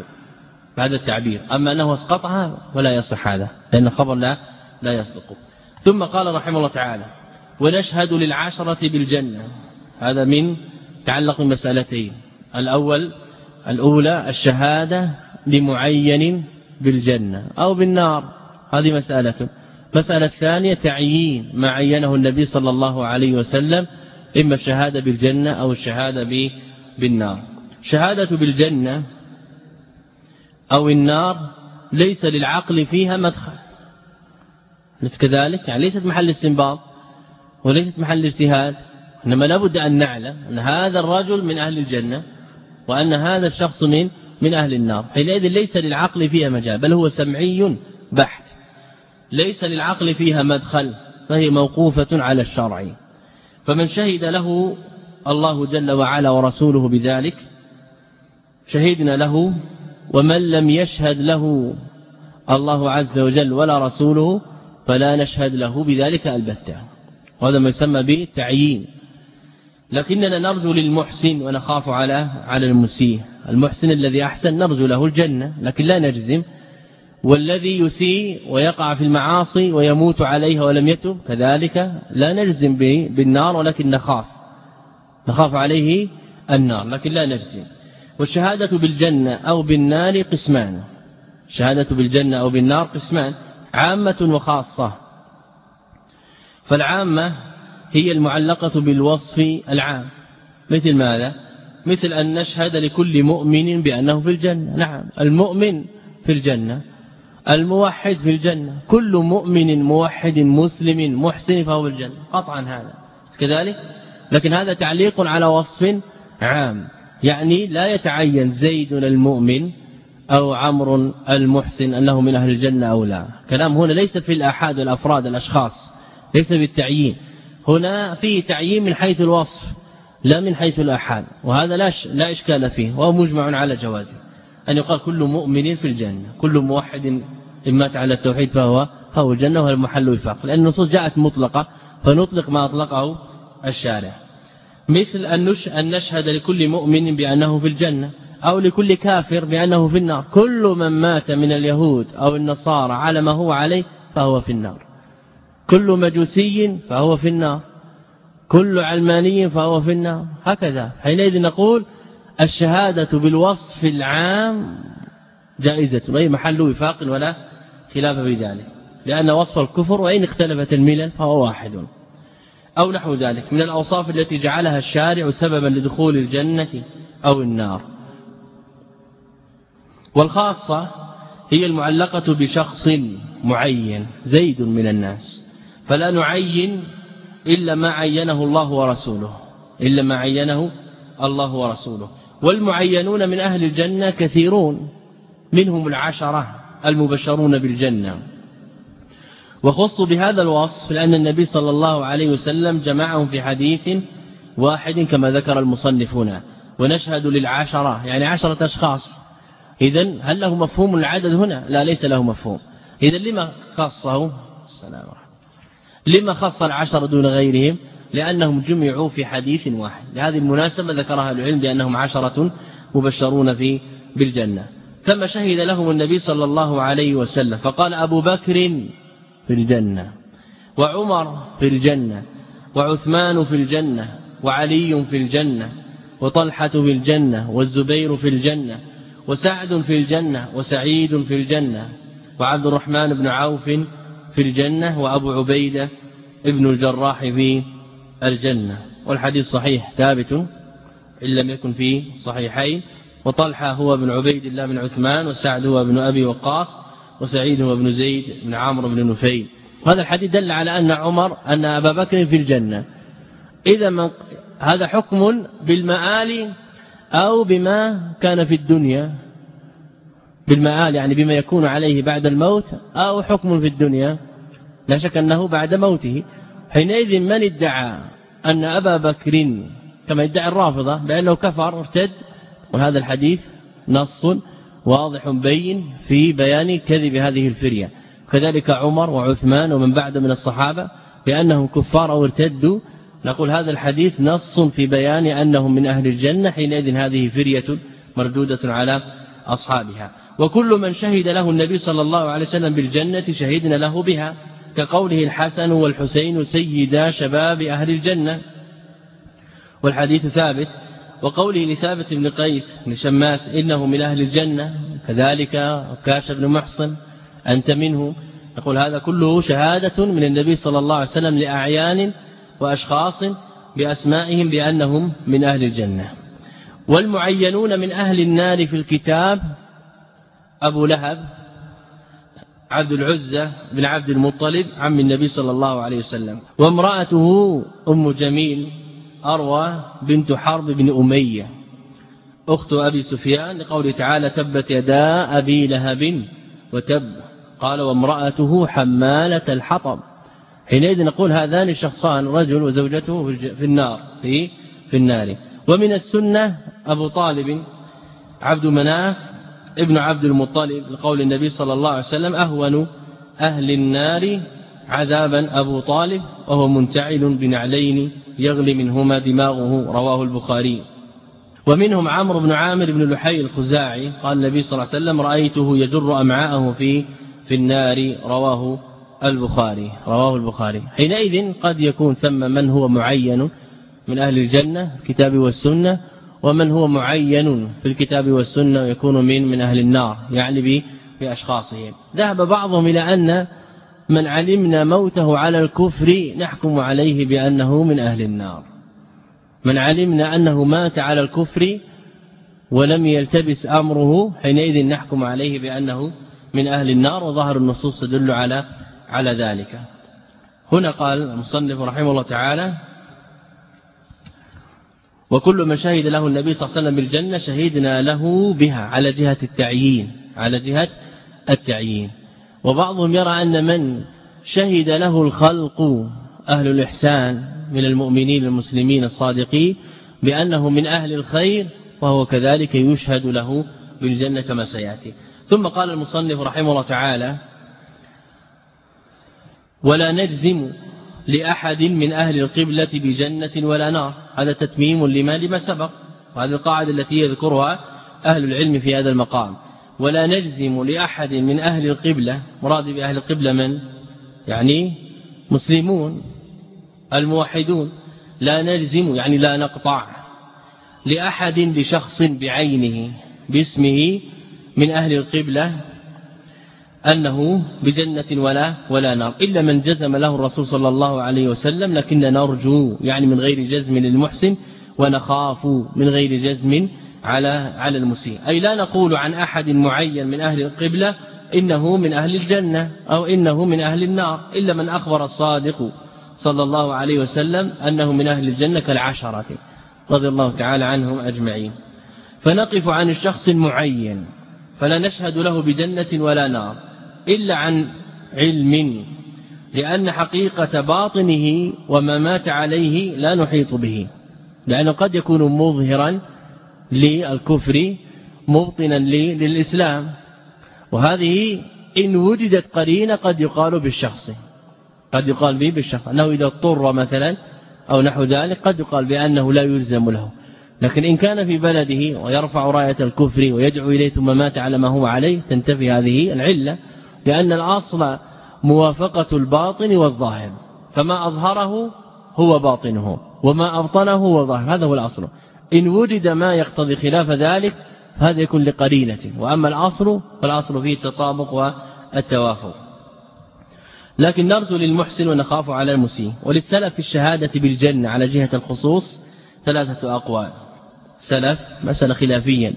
بهذا التعبير. أما أنه أسقطها ولا يصح هذا لأن الخبر لا لا يصدق. ثم قال رحمه الله تعالى ونشهد للعشرة بالجنة هذا من تعلق بمسألتين. الأول الأولى الشهادة لمعين بالجنة أو بالنار. هذه مسألة. مسألة ثانية تعيين ما عينه النبي صلى الله عليه وسلم إما الشهادة بالجنة أو الشهادة بالنار. شهادة بالجنة أو النار ليس للعقل فيها مدخل. ليس كذلك؟ يعني ليست محل استنباط وليست محل اجتهاد إنما لابد أن نعلم أن هذا الرجل من أهل الجنة. وأن هذا الشخص من من أهل النار. حينئذ ليس للعقل فيها مجال بل هو سمعي بحت. ليس للعقل فيها مدخل فهي موقوفة على الشرع. فمن شهد له الله جل وعلا ورسوله بذلك شهدنا له. ومن لم يشهد له الله عز وجل ولا رسوله فلا نشهد له بذلك البتة. وهذا ما يسمى بالتعيين. لكننا نرجو للمحسن ونخاف على على المسيء. المحسن الذي أحسن نرجو له الجنة لكن لا نجزم. والذي يسيء ويقع في المعاصي ويموت عليها ولم يتب كذلك لا نجزم بالنار ولكن نخاف. نخاف عليه النار لكن لا نجزم. والشهادة بالجنة أو بالنار قسمان. شهادة بالجنة أو بالنار قسمان عامة وخاصة. فالعامة هي المعلقة بالوصف العام. مثل ماذا؟ مثل أن نشهد لكل مؤمن بأنه في الجنة. نعم. المؤمن في الجنة الموحد في الجنة. كل مؤمن موحد مسلم محسن فهو الجنة. قطعا هذا. كذلك؟ لكن هذا تعليق على وصف عام. يعني لا يتعين زيد المؤمن أو عمرو المحسن أنه من أهل الجنة أو لا. كلام هنا ليس في الأحاد والأفراد الأشخاص ليس بالتعيين. هنا فيه تعيين من حيث الوصف لا من حيث الأحاد وهذا لا لا إشكال فيه وهو مجمع على جوازه. أن يقال كل مؤمن في الجنة كل موحد إن مات على التوحيد فهو فهو الجنة وهو المحل وفاق لأن النصوص جاءت مطلقة فنطلق ما أطلقه الشارع. مثل أن نشهد لكل مؤمن بأنه في الجنة أو لكل كافر بأنه في النار. كل من مات من اليهود أو النصارى على ما هو عليه فهو في النار. كل مجوسي فهو في النار. كل علماني فهو في النار. هكذا. حينئذ نقول الشهادة بالوصف العام جائزة. أي محل وفاق ولا خلاف في ذلك. لأن وصف الكفر وإن اختلفت الملل فهو واحد. أو نحو ذلك. من الأوصاف التي جعلها الشارع سببا لدخول الجنة أو النار. والخاصة هي المعلقة بشخص معين زيد من الناس. فلا نعين إلا ما عينه الله ورسوله إلا ما عينه الله ورسوله. والمعينون من أهل الجنة كثيرون منهم العشرة المبشرون بالجنة. وخصوا بهذا الوصف لأن النبي صلى الله عليه وسلم جمعهم في حديث واحد كما ذكر المصنفون. ونشهد للعشرة يعني عشرة أشخاص. إذا هل له مفهوم العدد هنا؟ لا ليس له مفهوم. إذا لما خصه؟ السلام لما خص العشرة دون غيرهم؟ لأنهم جمعوا في حديث واحد. لهذه المناسبة ذكرها العلم بأنهم عشرة مبشرون في بالجنة. ثم شهد لهم النبي صلى الله عليه وسلم فقال أبو بكر في الجنة وعمر في الجنة وعثمان في الجنة وعلي في الجنة وطلحة في الجنة والزبير في الجنة وسعد في الجنة وسعيد في الجنة وعبد الرحمن بن عوف في الجنة وأبو عبيدة ابن الجراح في الجنة. والحديث صحيح ثابت إن لم يكن في صحيحين. وطلحة هو ابن عبيد الله بن عثمان وسعد هو ابن أبي وقاص وسعيد هو ابن زيد بن عمرو بن نفيل. هذا الحديث دل على أن عمر أن أبا بكر في الجنة. إذا ما هذا حكم بالمآل أو بما كان في الدنيا. بالمآل يعني بما يكون عليه بعد الموت أو حكم في الدنيا. لا شك أنه بعد موته. حينئذ من ادعى أن أبا بكر كما يدعي الرافضة بأنه كفر ارتد. وهذا الحديث نص واضح بين في بيان كذب هذه الفرية. كذلك عمر وعثمان ومن بعد من الصحابة بأنهم كفار أو ارتدوا. نقول هذا الحديث نص في بيان أنهم من أهل الجنة حينئذ هذه فرية مردودة على أصحابها. وكل من شهد له النبي صلى الله عليه وسلم بالجنة شهدنا له بها كقوله الحسن والحسين سيدا شباب أهل الجنة. والحديث ثابت وقوله لثابت بن قيس بن شماس إنه من أهل الجنة كذلك كاش بن محصن أنت منه. يقول هذا كله شهادة من النبي صلى الله عليه وسلم لأعيان وأشخاص بأسمائهم بأنهم من أهل الجنة. والمعينون من أهل النار في الكتاب أبو لهب عبد العزة بن عبد المطلب عم النبي صلى الله عليه وسلم. وامرأته أم جميل أروى بنت حرب بن أمية. أخت أبي سفيان لقوله تعالى تبت يدا أبي لهب وتب قال وامرأته حمالة الحطب حينئذ نقول هذان الشخصان رجل وزوجته في النار في في النار. ومن السنة أبو طالب عبد مناف ابن عبد المطلب لقول النبي صلى الله عليه وسلم أهون أهل النار عذابا أبو طالب وهو منتعل بنعلين يغلي منهما دماغه رواه البخاري. ومنهم عمرو بن عامر بن لحي الخزاعي قال النبي صلى الله عليه وسلم رأيته يجر أمعاءه في في النار رواه البخاري رواه البخاري. حينئذ قد يكون ثم من هو معين من أهل الجنة الكتاب والسنة ومن هو معين في الكتاب والسنة ويكون من من أهل النار يعني بأشخاصهم. ذهب بعضهم إلى أن من علمنا موته على الكفر نحكم عليه بأنه من أهل النار. من علمنا أنه مات على الكفر ولم يلتبس أمره حينئذ نحكم عليه بأنه من أهل النار وظهر النصوص تدل على على ذلك. هنا قال المصنف رحمه الله تعالى وكل من شهد له النبي صلى الله عليه وسلم بالجنة شهدنا له بها على جهة التعيين على جهة التعيين. وبعضهم يرى أن من شهد له الخلق أهل الإحسان من المؤمنين المسلمين الصادقين بأنه من أهل الخير وهو كذلك يشهد له بالجنة كما سيأتي. ثم قال المصنف رحمه الله تعالى ولا نجزم لأحد من أهل القبلة بجنة ولا نار. هذا تتميم لما لما سبق وهذه القاعدة التي يذكرها أهل العلم في هذا المقام. ولا نجزم لأحد من أهل القبلة. مراد بأهل القبلة من؟ يعني مسلمون الموحدون. لا نجزم يعني لا نقطع. لأحد لشخص بعينه باسمه من أهل القبلة أنه بجنة ولا ولا نار. إلا من جزم له الرسول صلى الله عليه وسلم لكن نرجو يعني من غير جزم للمحسن ونخاف من غير جزم على على المسيء. أي لا نقول عن أحد معين من أهل القبلة إنه من أهل الجنة أو إنه من أهل النار إلا من أخبر الصادق صلى الله عليه وسلم أنه من أهل الجنة كالعشرة رضي الله تعالى عنهم أجمعين. فنقف عن الشخص المعين فلا نشهد له بجنة ولا نار. إلا عن علم لأن حقيقة باطنه وما مات عليه لا نحيط به لأنه قد يكون مظهرا للكفر مبطنا للإسلام. وهذه إن وجدت قرينة قد يقال بالشخص قد يقال به بالشخص. أنه إذا اضطر مثلا أو نحو ذلك قد يقال بأنه لا يلزم له. لكن إن كان في بلده ويرفع راية الكفر ويدعو إليه ثم مات على ما هو عليه تنتفي هذه العلة. لأن الأصل موافقة الباطن والظاهر فما أظهره هو باطنه وما أبطنه هو ظاهر هذا هو الأصل إن وجد ما يقتضي خلاف ذلك هذا يكون لقرينة. وأما الأصل فالأصل فيه التطابق والتوافق. لكن نرجو للمحسن ونخاف على المسيء. وللسلف في الشهادة بالجنة على جهة الخصوص ثلاثة أقوال. سلف مسألة خلافيا.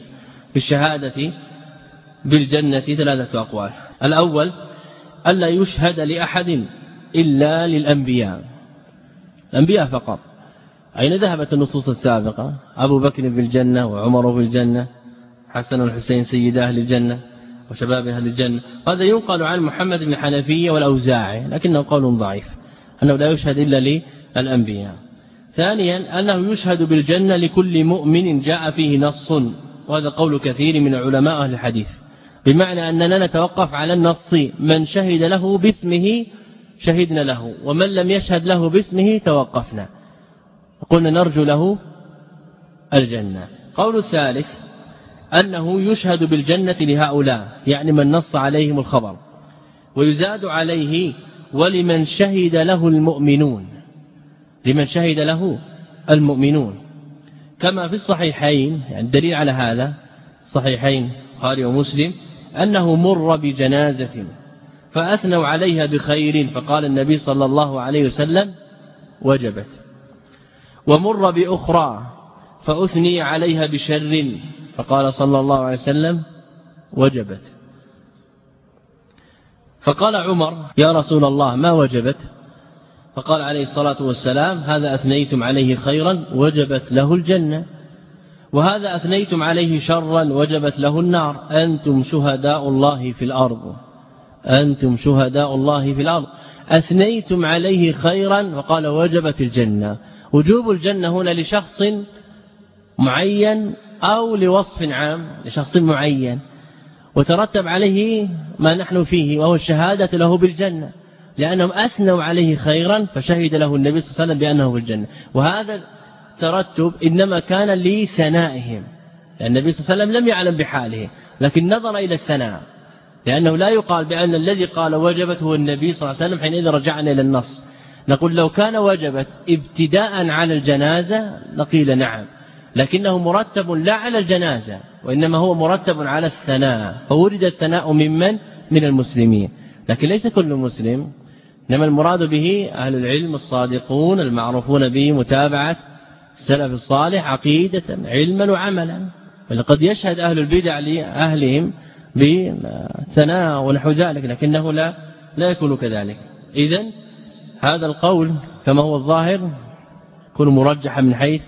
في الشهادة بالجنة ثلاثة أقوال. الأول ألا يشهد لأحد إلا للأنبياء. الأنبياء فقط. أين ذهبت النصوص السابقة؟ أبو بكر في الجنة وعمر في الجنة حسن والحسين سيد أهل الجنة وشباب أهل الجنة. هذا ينقل عن محمد بن حنفية والأوزاعي لكنه قول ضعيف أنه لا يشهد إلا للأنبياء. ثانيا أنه يشهد بالجنة لكل مؤمن جاء فيه نص وهذا قول كثير من علماء أهل الحديث. بمعنى أننا نتوقف على النص. من شهد له باسمه شهدنا له ومن لم يشهد له باسمه توقفنا. قلنا نرجو له الجنة. قول الثالث أنه يشهد بالجنة لهؤلاء يعني من نص عليهم الخبر. ويزاد عليه ولمن شهد له المؤمنون. لمن شهد له المؤمنون. كما في الصحيحين يعني الدليل على هذا صحيحين قارئ ومسلم أنه مر بجنازة فأثنوا عليها بخير فقال النبي صلى الله عليه وسلم وجبت. ومر بأخرى فأثني عليها بشر فقال صلى الله عليه وسلم وجبت. فقال عمر يا رسول الله ما وجبت؟ فقال عليه الصلاة والسلام هذا أثنيتم عليه خيرا وجبت له الجنة. وهذا أثنيتم عليه شرا وجبت له النار. أنتم شهداء الله في الأرض. أنتم شهداء الله في الأرض. أثنيتم عليه خيرا وقال وجبت الجنة. وجوب الجنة هنا لشخص معين أو لوصف عام لشخص معين. وترتب عليه ما نحن فيه وهو الشهادة له بالجنة. لأنهم أثنوا عليه خيرا فشهد له النبي صلى الله عليه وسلم بأنه في الجنة. وهذا الترتب إنما كان لثنائهم النبي صلى الله عليه وسلم لم يعلم بحاله لكن نظر إلى الثناء لأنه لا يقال بأن الذي قال وجبت هو النبي صلى الله عليه وسلم حينئذ رجعنا إلى النص. نقول لو كان وجبت ابتداء على الجنازة لقيل نعم لكنه مرتب لا على الجنازة وإنما هو مرتب على الثناء فورد الثناء ممن؟ من المسلمين. لكن ليس كل مسلم إنما المراد به أهل العلم الصادقون المعروفون به متابعة السلف الصالح عقيدة علما وعملا. قد يشهد أهل البدع لأهلهم بثناء ونحو ذلك لكنه لا لا يكون كذلك. إذا هذا القول كما هو الظاهر يكون مرجحا من حيث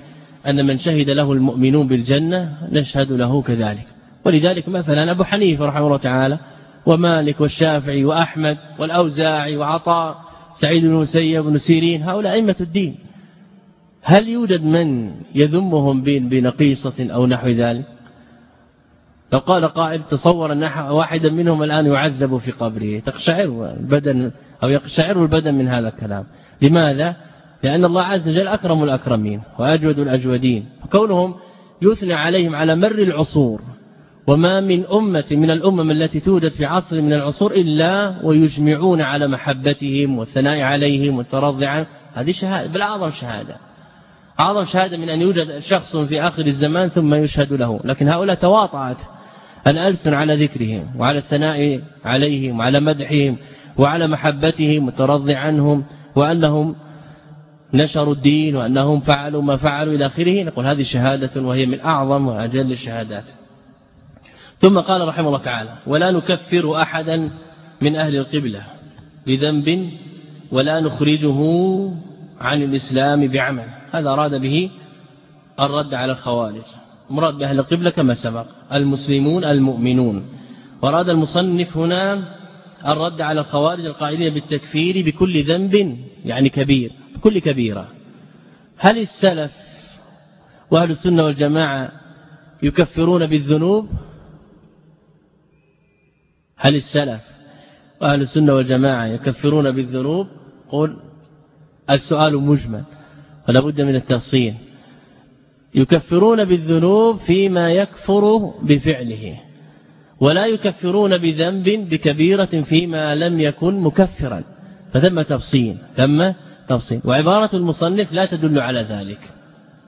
أن من شهد له المؤمنون بالجنة نشهد له كذلك. ولذلك مثلا أبو حنيفة رحمه الله تعالى ومالك والشافعي وأحمد والأوزاعي وعطاء سعيد بن مسيب بن سيرين هؤلاء أئمة الدين. هل يوجد من يذمهم بنقيصة أو نحو ذلك؟ لو قال قائل تصور أن واحدا منهم الآن يعذب في قبره تقشعر البدن أو يقشعر البدن من هذا الكلام. لماذا؟ لأن الله عز وجل أكرم الأكرمين وأجود الأجودين. كونهم يثنى عليهم على مر العصور وما من أمة من الأمم التي توجد في عصر من العصور إلا ويجمعون على محبتهم والثناء عليهم والترضي عنهم. هذه شهادة بل أعظم شهادة. أعظم شهادة من أن يوجد شخص في آخر الزمان ثم يشهد له. لكن هؤلاء تواطعت الألسن على ذكرهم وعلى الثناء عليهم وعلى مدحهم وعلى محبتهم والترضي عنهم وأنهم نشروا الدين وأنهم فعلوا ما فعلوا إلى آخره. نقول هذه شهادة وهي من أعظم وأجل الشهادات. ثم قال رحمه الله تعالى ولا نكفر أحدا من أهل القبلة بذنب ولا نخرجه عن الإسلام بعمل. هذا أراد به الرد على الخوارج. مراد بأهل القبلة كما سبق. المسلمون المؤمنون. وراد المصنف هنا الرد على الخوارج القائلين بالتكفير بكل ذنب يعني كبير بكل كبيرة. هل السلف وأهل السنة والجماعة يكفرون بالذنوب؟ هل السلف وأهل السنة والجماعة يكفرون بالذنوب؟ قل السؤال مجمل. فلا بد من التفصيل. يكفرون بالذنوب فيما يكفر بفعله ولا يكفرون بذنب بكبيرة فيما لم يكن مكفرا. فثم تفصيل ثم تفصيل. وعبارة المصنف لا تدل على ذلك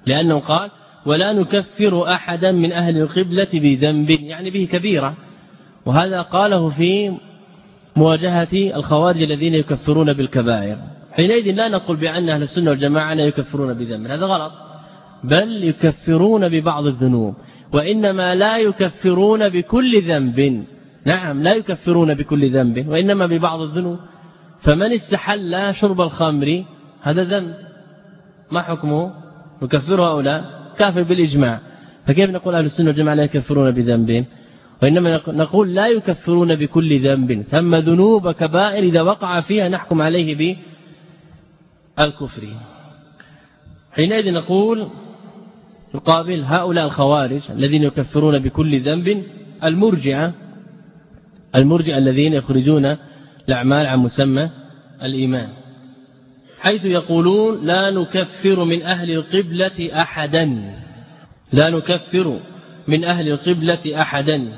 لأنه قال ولا نكفر أحدا من أهل القبلة بذنب يعني به كبيرة. وهذا قاله في مواجهة الخوارج الذين يكفرون بالكبائر. حينئذ لا نقول بأن أهل السنة والجماعة لا يكفرون بذنب هذا غلط. بل يكفرون ببعض الذنوب وإنما لا يكفرون بكل ذنب. نعم لا يكفرون بكل ذنب وإنما ببعض الذنوب. فمن استحل شرب الخمر هذا ذنب. ما حكمه؟ نكفره أو لا كافر بالإجماع. فكيف نقول أهل السنة والجماعة لا يكفرون بذنب؟ وإنما نقول لا يكفرون بكل ذنب. ثم ذنوب كبائر إذا وقع فيها نحكم عليه بالكفر حينئذ نقول يقابل هؤلاء الخوارج الذين يكفرون بكل ذنب المرجئه المرجئه الذين يخرجون الأعمال عن مسمى الإيمان حيث يقولون لا نكفر من أهل القبلة أحدا. لا نكفر من أهل القبلة أحدا.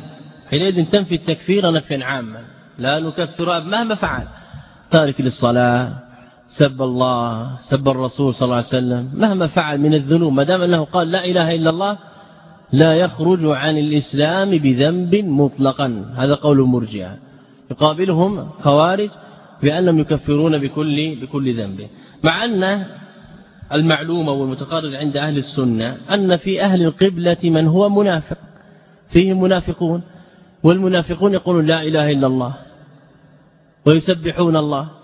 حينئذ تنفي التكفير نفيا عاما. لا نكفر مهما فعل. تارك للصلاة. سب الله سب الرسول صلى الله عليه وسلم. مهما فعل من الذنوب ما دام أنه قال لا إله إلا الله لا يخرج عن الإسلام بذنب مطلقا. هذا قول المرجئه يقابلهم خوارج بانهم يكفرون بكل بكل ذنب. مع أن المعلومه والمتقرر عند أهل السنة أن في أهل القبلة من هو منافق. فيهم منافقون والمنافقون يقولون لا إله إلا الله ويسبحون الله.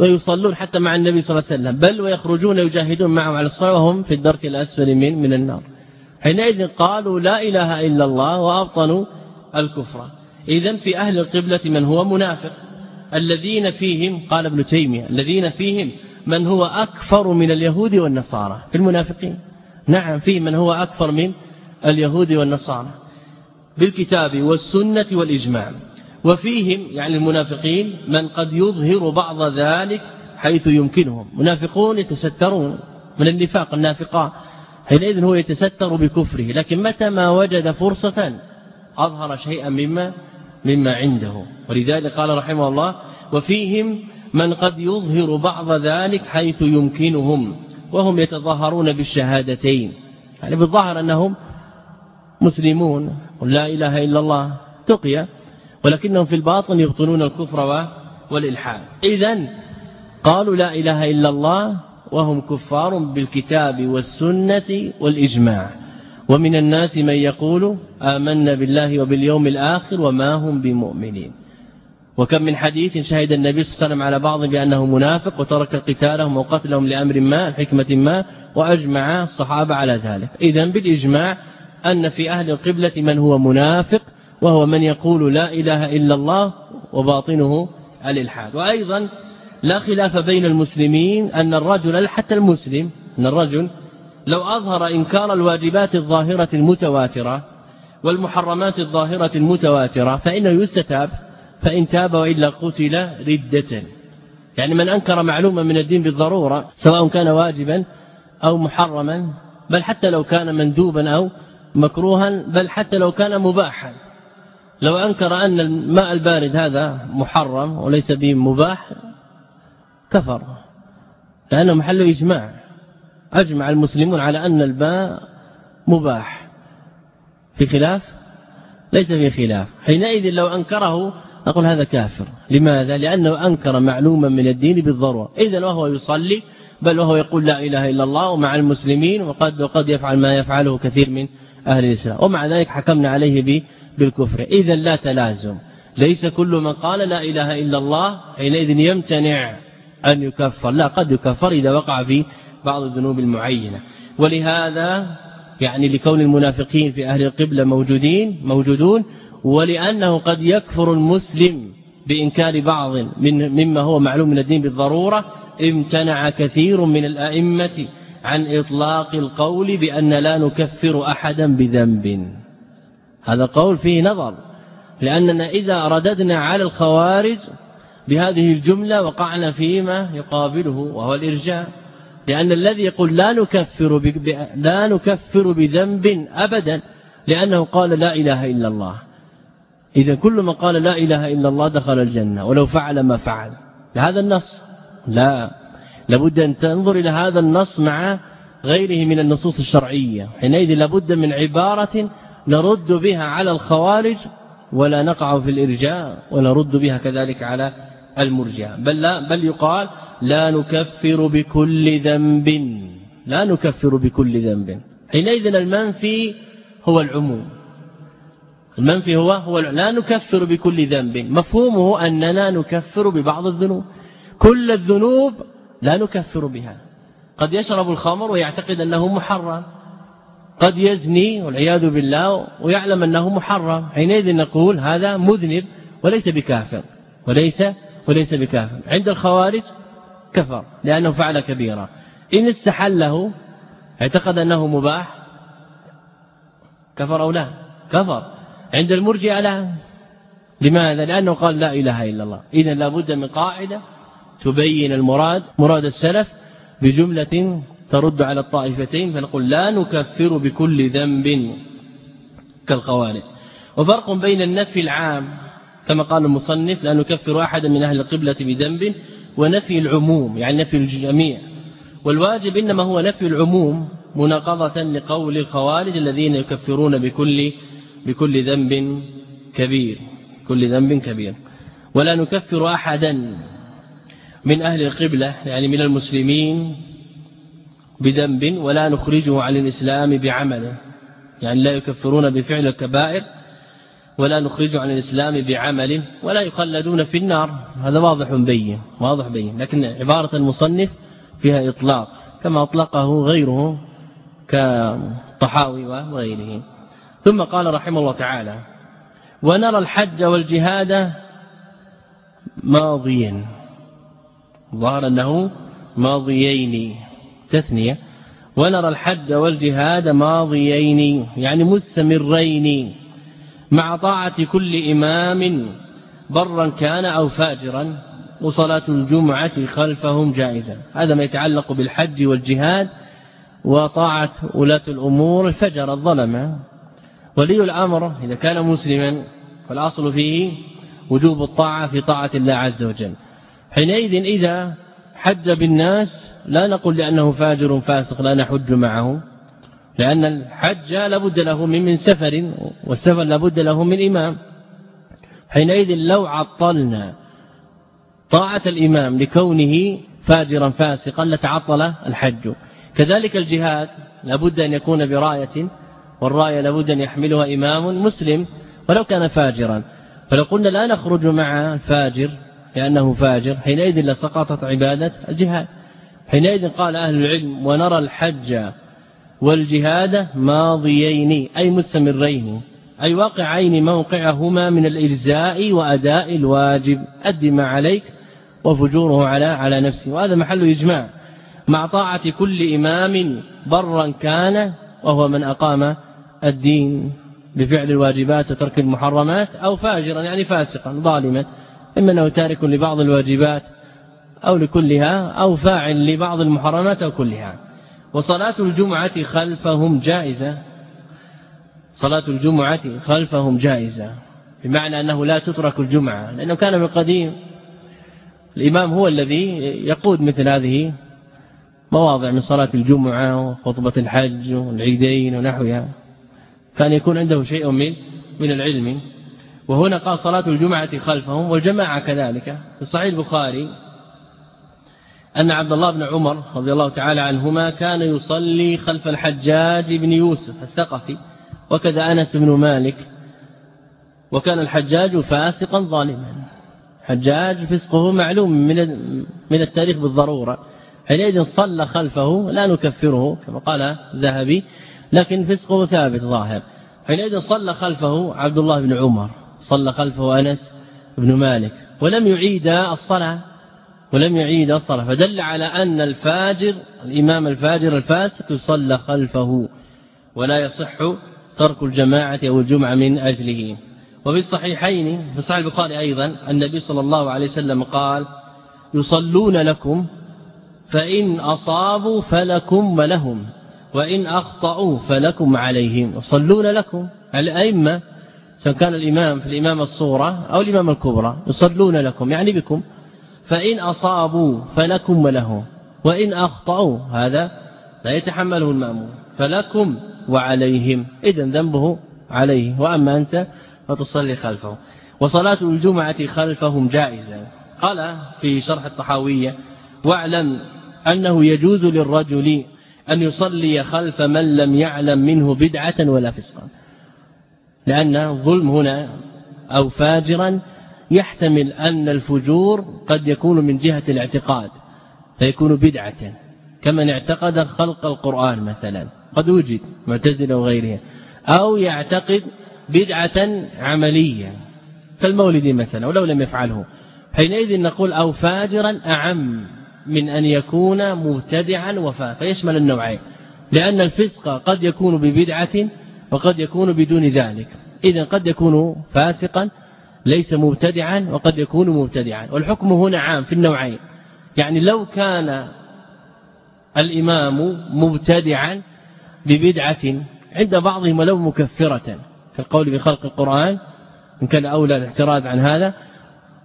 ويصلون حتى مع النبي صلى الله عليه وسلم. بل ويخرجون يجاهدون معه على الصلاة وهم في الدرك الأسفل من من النار. حينئذ قالوا لا إله إلا الله وأبطنوا الكفر. إذا في أهل القبلة من هو منافق؟ الذين فيهم قال ابن تيمية الذين فيهم من هو أكفر من اليهود والنصارى. في المنافقين. نعم في من هو أكفر من اليهود والنصارى. بالكتاب والسنة والإجماع. وفيهم يعني المنافقين من قد يظهر بعض ذلك حيث يمكنهم. منافقون يتسترون من النفاق النافقاء حينئذ هو يتستر بكفره لكن متى ما وجد فرصة أظهر شيئا مما مما عنده. ولذلك قال رحمه الله وفيهم من قد يظهر بعض ذلك حيث يمكنهم وهم يتظاهرون بالشهادتين. يعني بالظاهر أنهم مسلمون لا إله إلا الله تقيا. ولكنهم في الباطن يبطنون الكفر والإلحاد. إذا قالوا لا إله إلا الله وهم كفار بالكتاب والسنة والإجماع. ومن الناس من يقول آمنا بالله وباليوم الآخر وما هم بمؤمنين. وكم من حديث شهد النبي صلى الله عليه وسلم على بعض بأنه منافق وترك قتالهم وقتلهم لأمر ما حكمة ما وأجمع الصحابة على ذلك. إذا بالإجماع أن في أهل القبلة من هو منافق وهو من يقول لا إله إلا الله وباطنه الإلحاد. وأيضا لا خلاف بين المسلمين أن الرجل حتى المسلم أن الرجل لو أظهر إنكار الواجبات الظاهرة المتواترة والمحرمات الظاهرة المتواترة فإنه يستتاب فإن تاب وإلا قتل ردة. يعني من أنكر معلومة من الدين بالضرورة سواء كان واجبا أو محرما بل حتى لو كان مندوبا أو مكروها بل حتى لو كان مباحا. لو أنكر أن الماء البارد هذا محرم وليس به مباح كفر لأنه محل إجماع. أجمع المسلمون على أن الماء مباح. في خلاف؟ ليس في خلاف. حينئذ لو أنكره نقول هذا كافر. لماذا؟ لأنه أنكر معلوما من الدين بالضرورة. إذا وهو يصلي بل وهو يقول لا إله إلا الله ومع المسلمين وقد وقد يفعل ما يفعله كثير من أهل الإسلام. ومع ذلك حكمنا عليه بالكفر. إذا لا تلازم. ليس كل من قال لا إله إلا الله حينئذ يمتنع أن يكفر. لا قد يكفر إذا وقع في بعض الذنوب المعينة. ولهذا يعني لكون المنافقين في أهل القبلة موجودين موجودون ولأنه قد يكفر المسلم بإنكار بعض من مما هو معلوم من الدين بالضرورة امتنع كثير من الأئمة عن إطلاق القول بأن لا نكفر أحدا بذنب. هذا قول فيه نظر لأننا إذا رددنا على الخوارج بهذه الجملة وقعنا فيما يقابله وهو الإرجاء لأن الذي يقول لا نكفر. لا نكفر بذنب أبدا لأنه قال لا إله إلا الله. إذا كل من قال لا إله إلا الله دخل الجنة ولو فعل ما فعل. لهذا النص. لا. لابد أن تنظر إلى هذا النص مع غيره من النصوص الشرعية. حينئذ لابد من عبارة نرد بها على الخوارج ولا نقع في الإرجاء ونرد بها كذلك على المرجع بل لا بل يقال لا نكفر بكل ذنب. لا نكفر بكل ذنب. حينئذ المنفي هو العموم. المنفي هو هو لا نكفر بكل ذنب. مفهومه أننا نكفر ببعض الذنوب. كل الذنوب لا نكفر بها. قد يشرب الخمر ويعتقد أنه محرم. قد يزني والعياذ بالله ويعلم أنه محرم. حينئذ نقول هذا مذنب وليس بكافر وليس وليس بكافر. عند الخوارج كفر لأنه فعل كبيرة إن استحله اعتقد أنه مباح كفر أو لا؟ كفر. عند المرجئة لا. لماذا؟ لأنه قال لا إله إلا الله. اذا لابد من قاعدة تبين المراد مراد السلف بجملة ترد على الطائفتين فنقول لا نكفر بكل ذنب كالخوارج. وفرق بين النفي العام كما قال المصنف لا نكفر أحدا من أهل القبلة بذنب ونفي العموم يعني نفي الجميع. والواجب إنما هو نفي العموم مناقضة لقول الخوارج الذين يكفرون بكل بكل ذنب كبير كل ذنب كبير. ولا نكفر أحدا من أهل القبلة يعني من المسلمين بذنب ولا نخرجه عن الإسلام بعمله يعني لا يكفرون بفعل الكبائر ولا نخرجه عن الإسلام بعمله ولا يخلدون في النار. هذا واضح بين واضح بين. لكن عبارة المصنف فيها إطلاق كما أطلقه غيره كطحاوي وغيره. ثم قال رحمه الله تعالى ونرى الحج والجهاد ماضيا ظهر أنه ماضيين. تثنية ونرى الحج والجهاد ماضيين يعني مستمرين مع طاعة كل إمام برا كان أو فاجرا وصلاة الجمعة خلفهم جائزة. هذا ما يتعلق بالحج والجهاد وطاعة ولاة الأمور الفجر الظلمة ولي الأمر إذا كان مسلما فالأصل فيه وجوب الطاعة في طاعة الله عز وجل. حينئذ إذا حج بالناس لا نقول لأنه فاجر فاسق لا نحج معه لأن الحج لابد له من من سفر والسفر لابد له من إمام. حينئذ لو عطلنا طاعة الإمام لكونه فاجرا فاسقا لتعطل الحج. كذلك الجهاد لابد أن يكون براية والراية لابد أن يحملها إمام مسلم ولو كان فاجرا. فلو قلنا لا نخرج مع الفاجر لأنه فاجر حينئذ لسقطت عبادة الجهاد. حينئذ قال أهل العلم ونرى الحج والجهاد ماضيين أي مستمرين أي واقعين موقعهما من الإجزاء وأداء الواجب. أد ما عليك وفجوره على على نفسه. وهذا محل إجماع. مع طاعة كل إمام برا كان وهو من أقام الدين بفعل الواجبات وترك المحرمات أو فاجرا يعني فاسقا ظالما. إما أنه تارك لبعض الواجبات أو لكلها أو فاعل لبعض المحرمات أو كلها. وصلاة الجمعة خلفهم جائزة. صلاة الجمعة خلفهم جائزة. بمعنى أنه لا تترك الجمعة لأنه كان من القديم. الإمام هو الذي يقود مثل هذه مواضع من صلاة الجمعة وخطبة الحج والعيدين ونحوها. كان يكون عنده شيء من من العلم. وهنا قال صلاة الجمعة خلفهم والجماعة كذلك. في صحيح البخاري أن عبد الله بن عمر رضي الله تعالى عنهما كان يصلي خلف الحجاج بن يوسف الثقفي وكذا أنس بن مالك وكان الحجاج فاسقا ظالما. حجاج فسقه معلوم من من التاريخ بالضرورة. حينئذ صلى خلفه لا نكفره كما قال ذهبي لكن فسقه ثابت ظاهر. حينئذ صلى خلفه عبد الله بن عمر صلى خلفه أنس بن مالك ولم يعيد الصلاة. ولم يعيد الصلاة. فدل على أن الفاجر الإمام الفاجر الفاسق يصلى خلفه ولا يصح ترك الجماعة أو الجمعة من أجله. وفي الصحيحين في صحيح البخاري أيضا النبي صلى الله عليه وسلم قال يصلون لكم فإن أصابوا فلكم ولهم وإن أخطأوا فلكم عليهم. يصلون لكم الأئمة سواء كان الإمام في الإمام الصورة أو الإمام الكبرى يصلون لكم يعني بكم. فإن أصابوا فلكم وله وإن أخطأوا هذا لا يتحمله المأمون فلكم وعليهم. إذا ذنبه عليه. وأما أنت فتصلي خلفه. وصلاة الجمعة خلفهم جائزة. قال في شرح الطحاوية واعلم أنه يجوز للرجل أن يصلي خلف من لم يعلم منه بدعة ولا فسقا لأن الظلم هنا أو فاجرا يحتمل أن الفجور قد يكون من جهة الاعتقاد فيكون بدعة كمن اعتقد خلق القرآن مثلا قد وجد معتزلة وغيرها أو يعتقد بدعة عملية. كالمولد مثلا ولو لم يفعله. حينئذ نقول أو فاجرا أعم من أن يكون مبتدعا وفا فيشمل النوعين. لأن الفسق قد يكون ببدعة وقد يكون بدون ذلك. إذا قد يكون فاسقا ليس مبتدعا وقد يكون مبتدعا. والحكم هنا عام في النوعين. يعني لو كان الإمام مبتدعا ببدعة عند بعضهم ولو مكفرة كالقول بخلق القرآن إن كان أولى الاعتراض عن هذا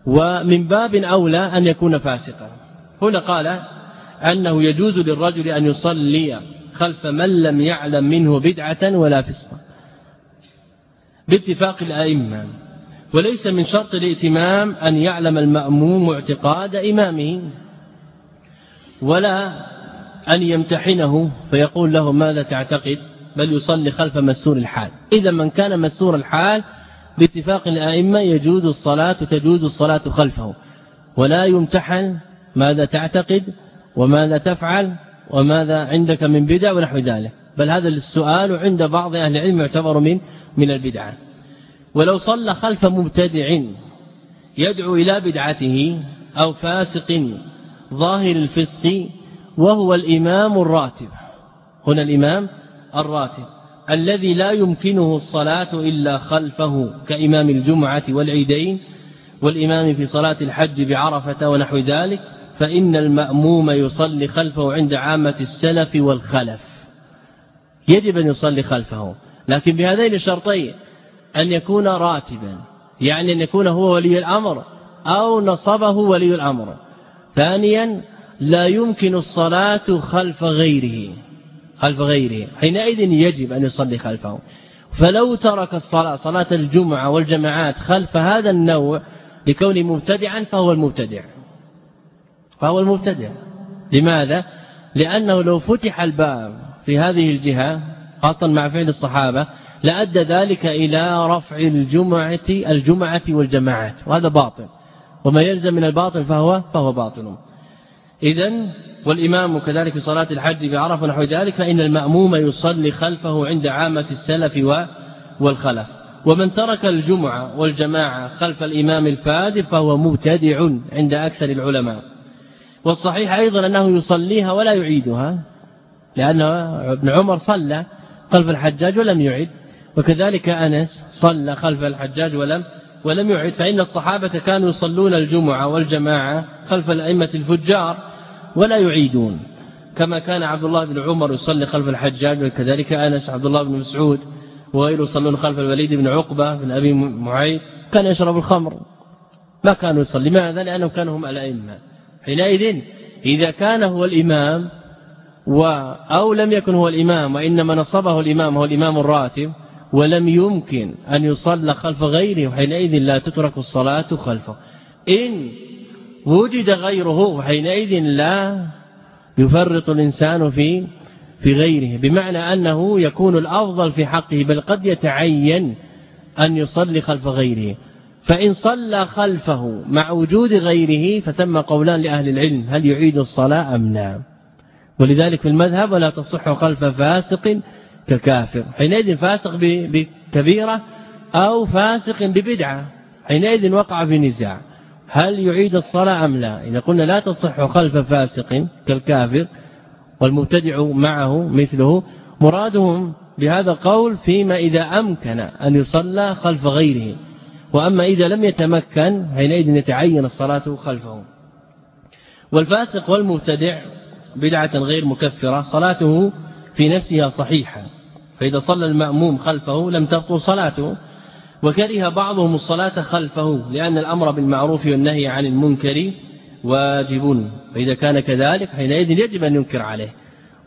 ومن باب أولى أن يكون فاسقا. هنا قال أنه يجوز للرجل أن يصلي خلف من لم يعلم منه بدعة ولا فسقا. باتفاق الأئمة. وليس من شرط الائتمام أن يعلم المأموم اعتقاد إمامه ولا أن يمتحنه فيقول له ماذا تعتقد بل يصلي خلف مسور الحال. إذا من كان مسور الحال باتفاق الأئمة يجوز الصلاة تجوز الصلاة خلفه. ولا يمتحن ماذا تعتقد وماذا تفعل وماذا عندك من بدع ونحو ذلك. بل هذا السؤال عند بعض أهل العلم يعتبر من من البدعة. ولو صلى خلف مبتدع يدعو إلى بدعته أو فاسق ظاهر الفسق وهو الإمام الراتب. هنا الإمام الراتب الذي لا يمكنه الصلاة إلا خلفه كإمام الجمعة والعيدين والإمام في صلاة الحج بعرفة ونحو ذلك فإن المأموم يصلي خلفه عند عامة السلف والخلف. يجب أن يصلي خلفه لكن بهذين الشرطين أن يكون راتبا يعني أن يكون هو ولي الأمر أو نصبه ولي الأمر. ثانيا لا يمكن الصلاة خلف غيره خلف غيره. حينئذ يجب أن يصلي خلفه. فلو ترك الصلاة صلاة الجمعة والجماعات خلف هذا النوع لكونه مبتدعا فهو المبتدع. فهو المبتدع. لماذا؟ لأنه لو فتح الباب في هذه الجهة خاصة مع فعل الصحابة لأدى ذلك إلى رفع الجمعة الجمعة والجماعات وهذا باطل. وما يلزم من الباطل فهو فهو باطل. اذا والإمام كذلك في صلاة الحج بعرف ونحو ذلك فإن المأموم يصلي خلفه عند عامة السلف والخلف. ومن ترك الجمعة والجماعة خلف الإمام الفاذر فهو مبتدع عند أكثر العلماء. والصحيح أيضا أنه يصليها ولا يعيدها لأن ابن عمر صلى خلف الحجاج ولم يعد. وكذلك أنس صلى خلف الحجاج ولم ولم يعد فإن الصحابة كانوا يصلون الجمعة والجماعة خلف الأئمة الفجار ولا يعيدون كما كان عبد الله بن عمر يصلي خلف الحجاج وكذلك أنس عبد الله بن مسعود وغيره يصلون خلف الوليد بن عقبة بن أبي معيط كان يشرب الخمر. ما كانوا يصلي لماذا؟ لأنهم كانوا هم الأئمة. حينئذ إذا كان هو الإمام و أو لم يكن هو الإمام وإنما نصبه الإمام هو الإمام الراتب ولم يمكن أن يصلى خلف غيره حينئذ لا تترك الصلاة خلفه. إن وجد غيره حينئذ لا يفرط الإنسان في في غيره. بمعنى أنه يكون الأفضل في حقه بل قد يتعين أن يصلي خلف غيره. فإن صلى خلفه مع وجود غيره فتم قولان لأهل العلم هل يعيد الصلاة أم لا؟ ولذلك في المذهب ولا تصح خلف فاسق ككافر. حينئذ فاسق بكبيرة أو فاسق ببدعة. حينئذ وقع في نزاع. هل يعيد الصلاة أم لا؟ إذا قلنا لا تصح خلف فاسق كالكافر والمبتدع معه مثله مرادهم بهذا القول فيما إذا أمكن أن يصلى خلف غيره. وأما إذا لم يتمكن حينئذ يتعين الصلاة خلفه. والفاسق والمبتدع بدعة غير مكفرة صلاته في نفسها صحيحة. فإذا صلى المأموم خلفه لم تبطل صلاته وكره بعضهم الصلاة خلفه لأن الأمر بالمعروف والنهي عن المنكر واجب فإذا كان كذلك حينئذ يجب أن ينكر عليه.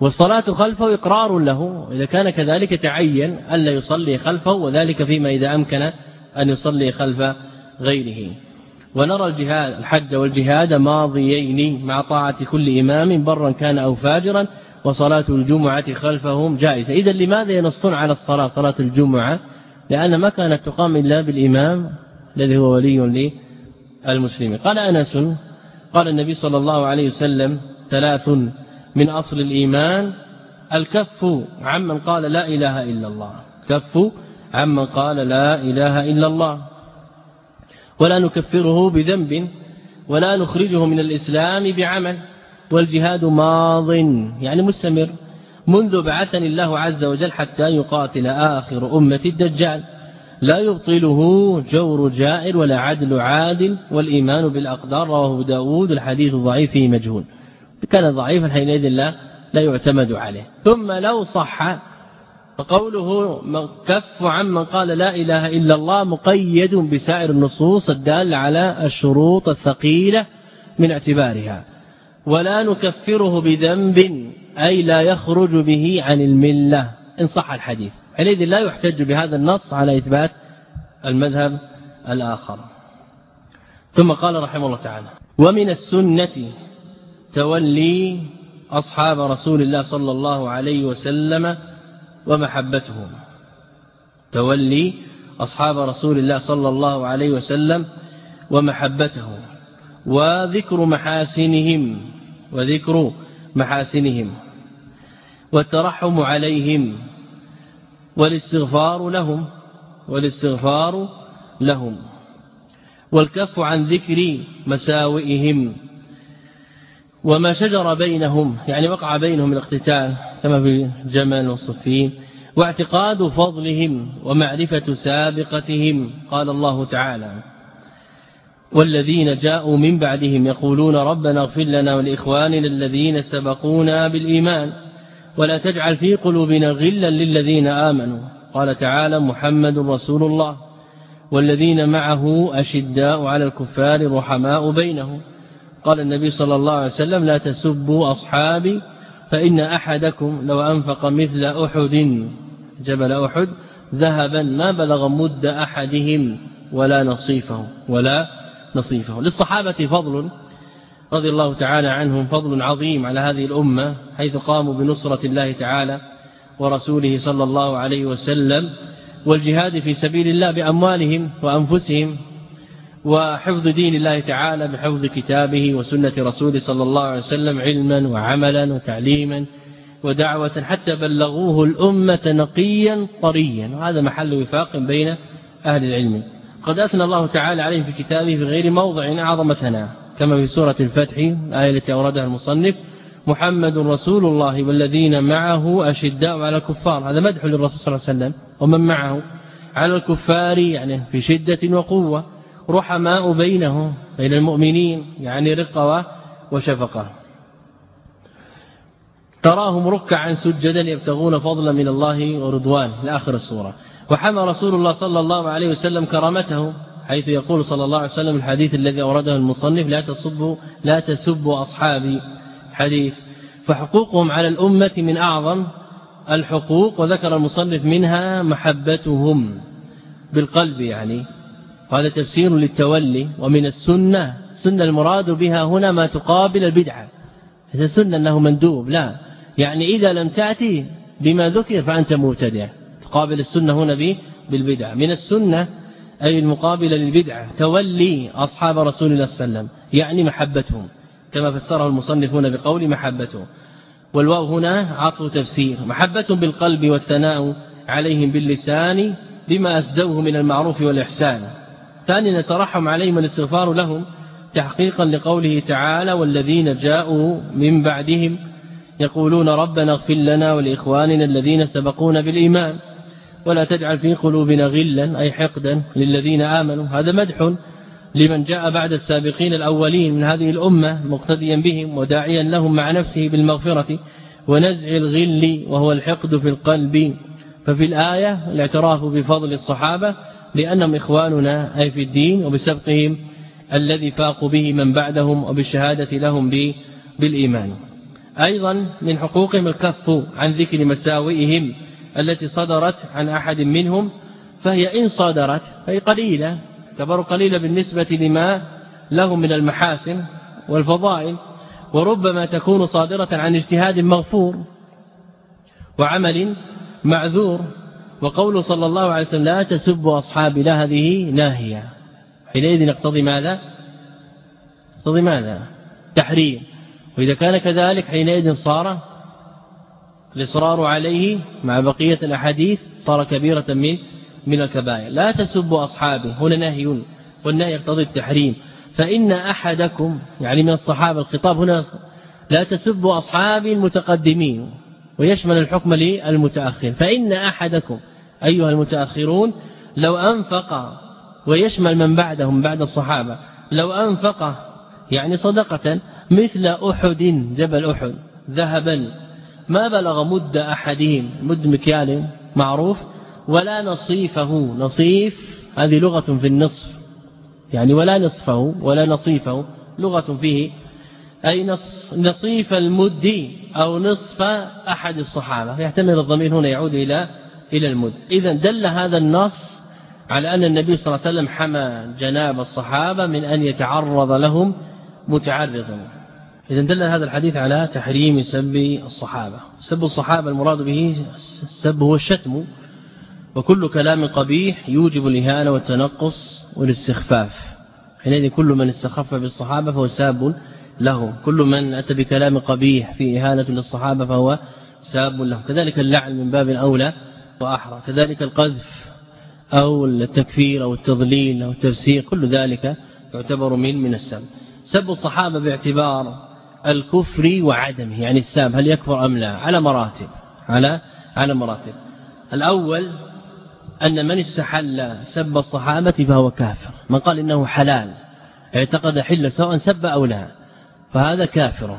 والصلاة خلفه إقرار له. إذا كان كذلك تعين ألا يصلي خلفه وذلك فيما إذا أمكن أن يصلي خلف غيره. ونرى الجهاد الحج والجهاد ماضيين مع طاعة كل إمام برا كان أو فاجرا وصلاة الجمعة خلفهم جائزة. إذا لماذا ينصون على الصلاة صلاة الجمعة؟ لأن ما كانت تقام إلا بالإمام الذي هو ولي للمسلمين. قال أنس قال النبي صلى الله عليه وسلم ثلاث من أصل الإيمان الكف عمن قال لا إله إلا الله. كف عمن قال لا إله إلا الله. ولا نكفره بذنب ولا نخرجه من الإسلام بعمل. والجهاد ماض. يعني مستمر. منذ بعثني الله عز وجل حتى يقاتل آخر أمة الدجال. لا يبطله جور جائر ولا عدل عادل والإيمان بالأقدار رواه داود الحديث ضعيف مجهول. كان ضعيفا حينئذ لا لا يعتمد عليه. ثم لو صح فقوله كف عمن قال لا إله إلا الله مقيد بسائر النصوص الدالة على الشروط الثقيلة من اعتبارها. ولا نكفره بذنب أي لا يخرج به عن الملة. إن صح الحديث. حينئذ لا يحتج بهذا النص على إثبات المذهب الآخر. ثم قال رحمه الله تعالى ومن السنة تولي أصحاب رسول الله صلى الله عليه وسلم ومحبتهم. تولي أصحاب رسول الله صلى الله عليه وسلم ومحبته وذكر محاسنهم. وذكر محاسنهم والترحم عليهم والاستغفار لهم والاستغفار لهم والكف عن ذكر مساوئهم وما شجر بينهم يعني وقع بينهم الاقتتال كما في جمل والصفين واعتقاد فضلهم ومعرفة سابقتهم قال الله تعالى. والذين جاءوا من بعدهم يقولون ربنا اغفر لنا ولإخواننا الذين سبقونا بالإيمان ولا تجعل في قلوبنا غلا للذين آمنوا. قال تعالى محمد رسول الله والذين معه أشداء على الكفار رحماء بينهم. قال النبي صلى الله عليه وسلم لا تسبوا أصحابي فإن أحدكم لو أنفق مثل أحد جبل أحد ذهبا ما بلغ مد أحدهم ولا نصيفه ولا نصيفه. للصحابة فضل رضي الله تعالى عنهم فضل عظيم على هذه الأمة حيث قاموا بنصرة الله تعالى ورسوله صلى الله عليه وسلم والجهاد في سبيل الله بأموالهم وأنفسهم وحفظ دين الله تعالى بحفظ كتابه وسنة رسوله صلى الله عليه وسلم علما وعملا وتعليما ودعوة حتى بلغوه الأمة نقيا طريا. وهذا محل وفاق بين أهل العلم. قد أثنى الله تعالى عليه في كتابه في غير موضع أعظم ثناء كما في سورة الفتح الآية التي أوردها المصنف محمد رسول الله والذين معه أشداء على الكفار. هذا مدح للرسول صلى الله عليه وسلم ومن معه على الكفار يعني في شدة وقوة رحماء بينهم بين المؤمنين يعني رقة وشفقة. تراهم ركعا سجدا يبتغون فضلا من الله ورضوان لاخر السورة. وحمى رسول الله صلى الله عليه وسلم كرامته حيث يقول صلى الله عليه وسلم الحديث الذي أورده المصنف لا تصبوا لا تسبوا أصحابي. حديث. فحقوقهم على الأمة من أعظم الحقوق وذكر المصنف منها محبتهم بالقلب يعني. وهذا تفسير للتولي ومن السنة سنة المراد بها هنا ما تقابل البدعة. هذا سنة أنه مندوب لا. يعني إذا لم تأتي بما ذكر فأنت مبتدع. تقابل السنة هنا بالبدعة. من السنة أي المقابلة للبدعة تولي أصحاب رسول الله صلى الله عليه وسلم يعني محبتهم. كما فسره المصنفون بقول محبته. والواو هنا عطف تفسير محبة بالقلب والثناء عليهم باللسان بما أسدوه من المعروف والإحسان. ثانيا نترحم عليهم الاستغفار لهم تحقيقا لقوله تعالى والذين جاءوا من بعدهم يقولون ربنا اغفر لنا ولإخواننا الذين سبقونا بالإيمان ولا تجعل في قلوبنا غلا أي حقدا للذين آمنوا. هذا مدح لمن جاء بعد السابقين الأولين من هذه الأمة مقتديا بهم وداعيا لهم مع نفسه بالمغفرة ونزع الغل وهو الحقد في القلب. ففي الآية الاعتراف بفضل الصحابة لأنهم إخواننا أي في الدين وبسبقهم الذي فاقوا به من بعدهم وبالشهادة لهم بالإيمان. أيضا من حقوقهم الكف عن ذكر مساوئهم التي صدرت عن أحد منهم فهي إن صدرت فهي قليلة تعتبر قليلة بالنسبة لما لهم من المحاسن والفضائل وربما تكون صادرة عن اجتهاد مغفور وعمل معذور. وقول صلى الله عليه وسلم لا تسبوا أصحابي لا هذه ناهية. حينئذ يقتضي ماذا؟ يقتضي ماذا؟ تحريم. وإذا كان كذلك حينئذ صار الإصرار عليه مع بقية الأحاديث صار كبيرة من من الكبائر. لا تسبوا اصحابي هنا نهي والنهي يقتضي التحريم. فإن أحدكم يعني من الصحابة الخطاب هنا لا تسبوا اصحابي المتقدمين. ويشمل الحكم للمتأخر. فإن أحدكم أيها المتأخرون لو أنفق ويشمل من بعدهم بعد الصحابة لو أنفق يعني صدقة مثل أحد جبل أحد ذهبا ما بلغ مد أحدهم مد مكيال معروف ولا نصيفه. نصيف هذه لغة في النصف يعني ولا نصفه ولا نصيفه لغة فيه أي نصيف المد أو نصف أحد الصحابة. يحتمل الضمير هنا يعود إلى إلى المد. إذا دل هذا النص على أن النبي صلى الله عليه وسلم حمى جناب الصحابة من أن يتعرض لهم متعرضا إذا دل هذا الحديث على تحريم سب الصحابة. سب الصحابة المراد به السب هو الشتم وكل كلام قبيح يوجب الإهانة والتنقص والاستخفاف. حينئذ كل من استخف بالصحابة فهو ساب له كل من أتى بكلام قبيح في إهانة للصحابة فهو ساب له كذلك اللعن من باب أولى وأحرى. كذلك القذف أو التكفير أو التضليل أو التفسير كل ذلك يعتبر من من السب. سب الصحابة باعتبار الكفر وعدمه يعني الساب هل يكفر أم لا؟ على مراتب على على مراتب. الأول أن من استحل سب الصحابة فهو كافر. من قال إنه حلال اعتقد حل سواء سب أو لا فهذا كافر.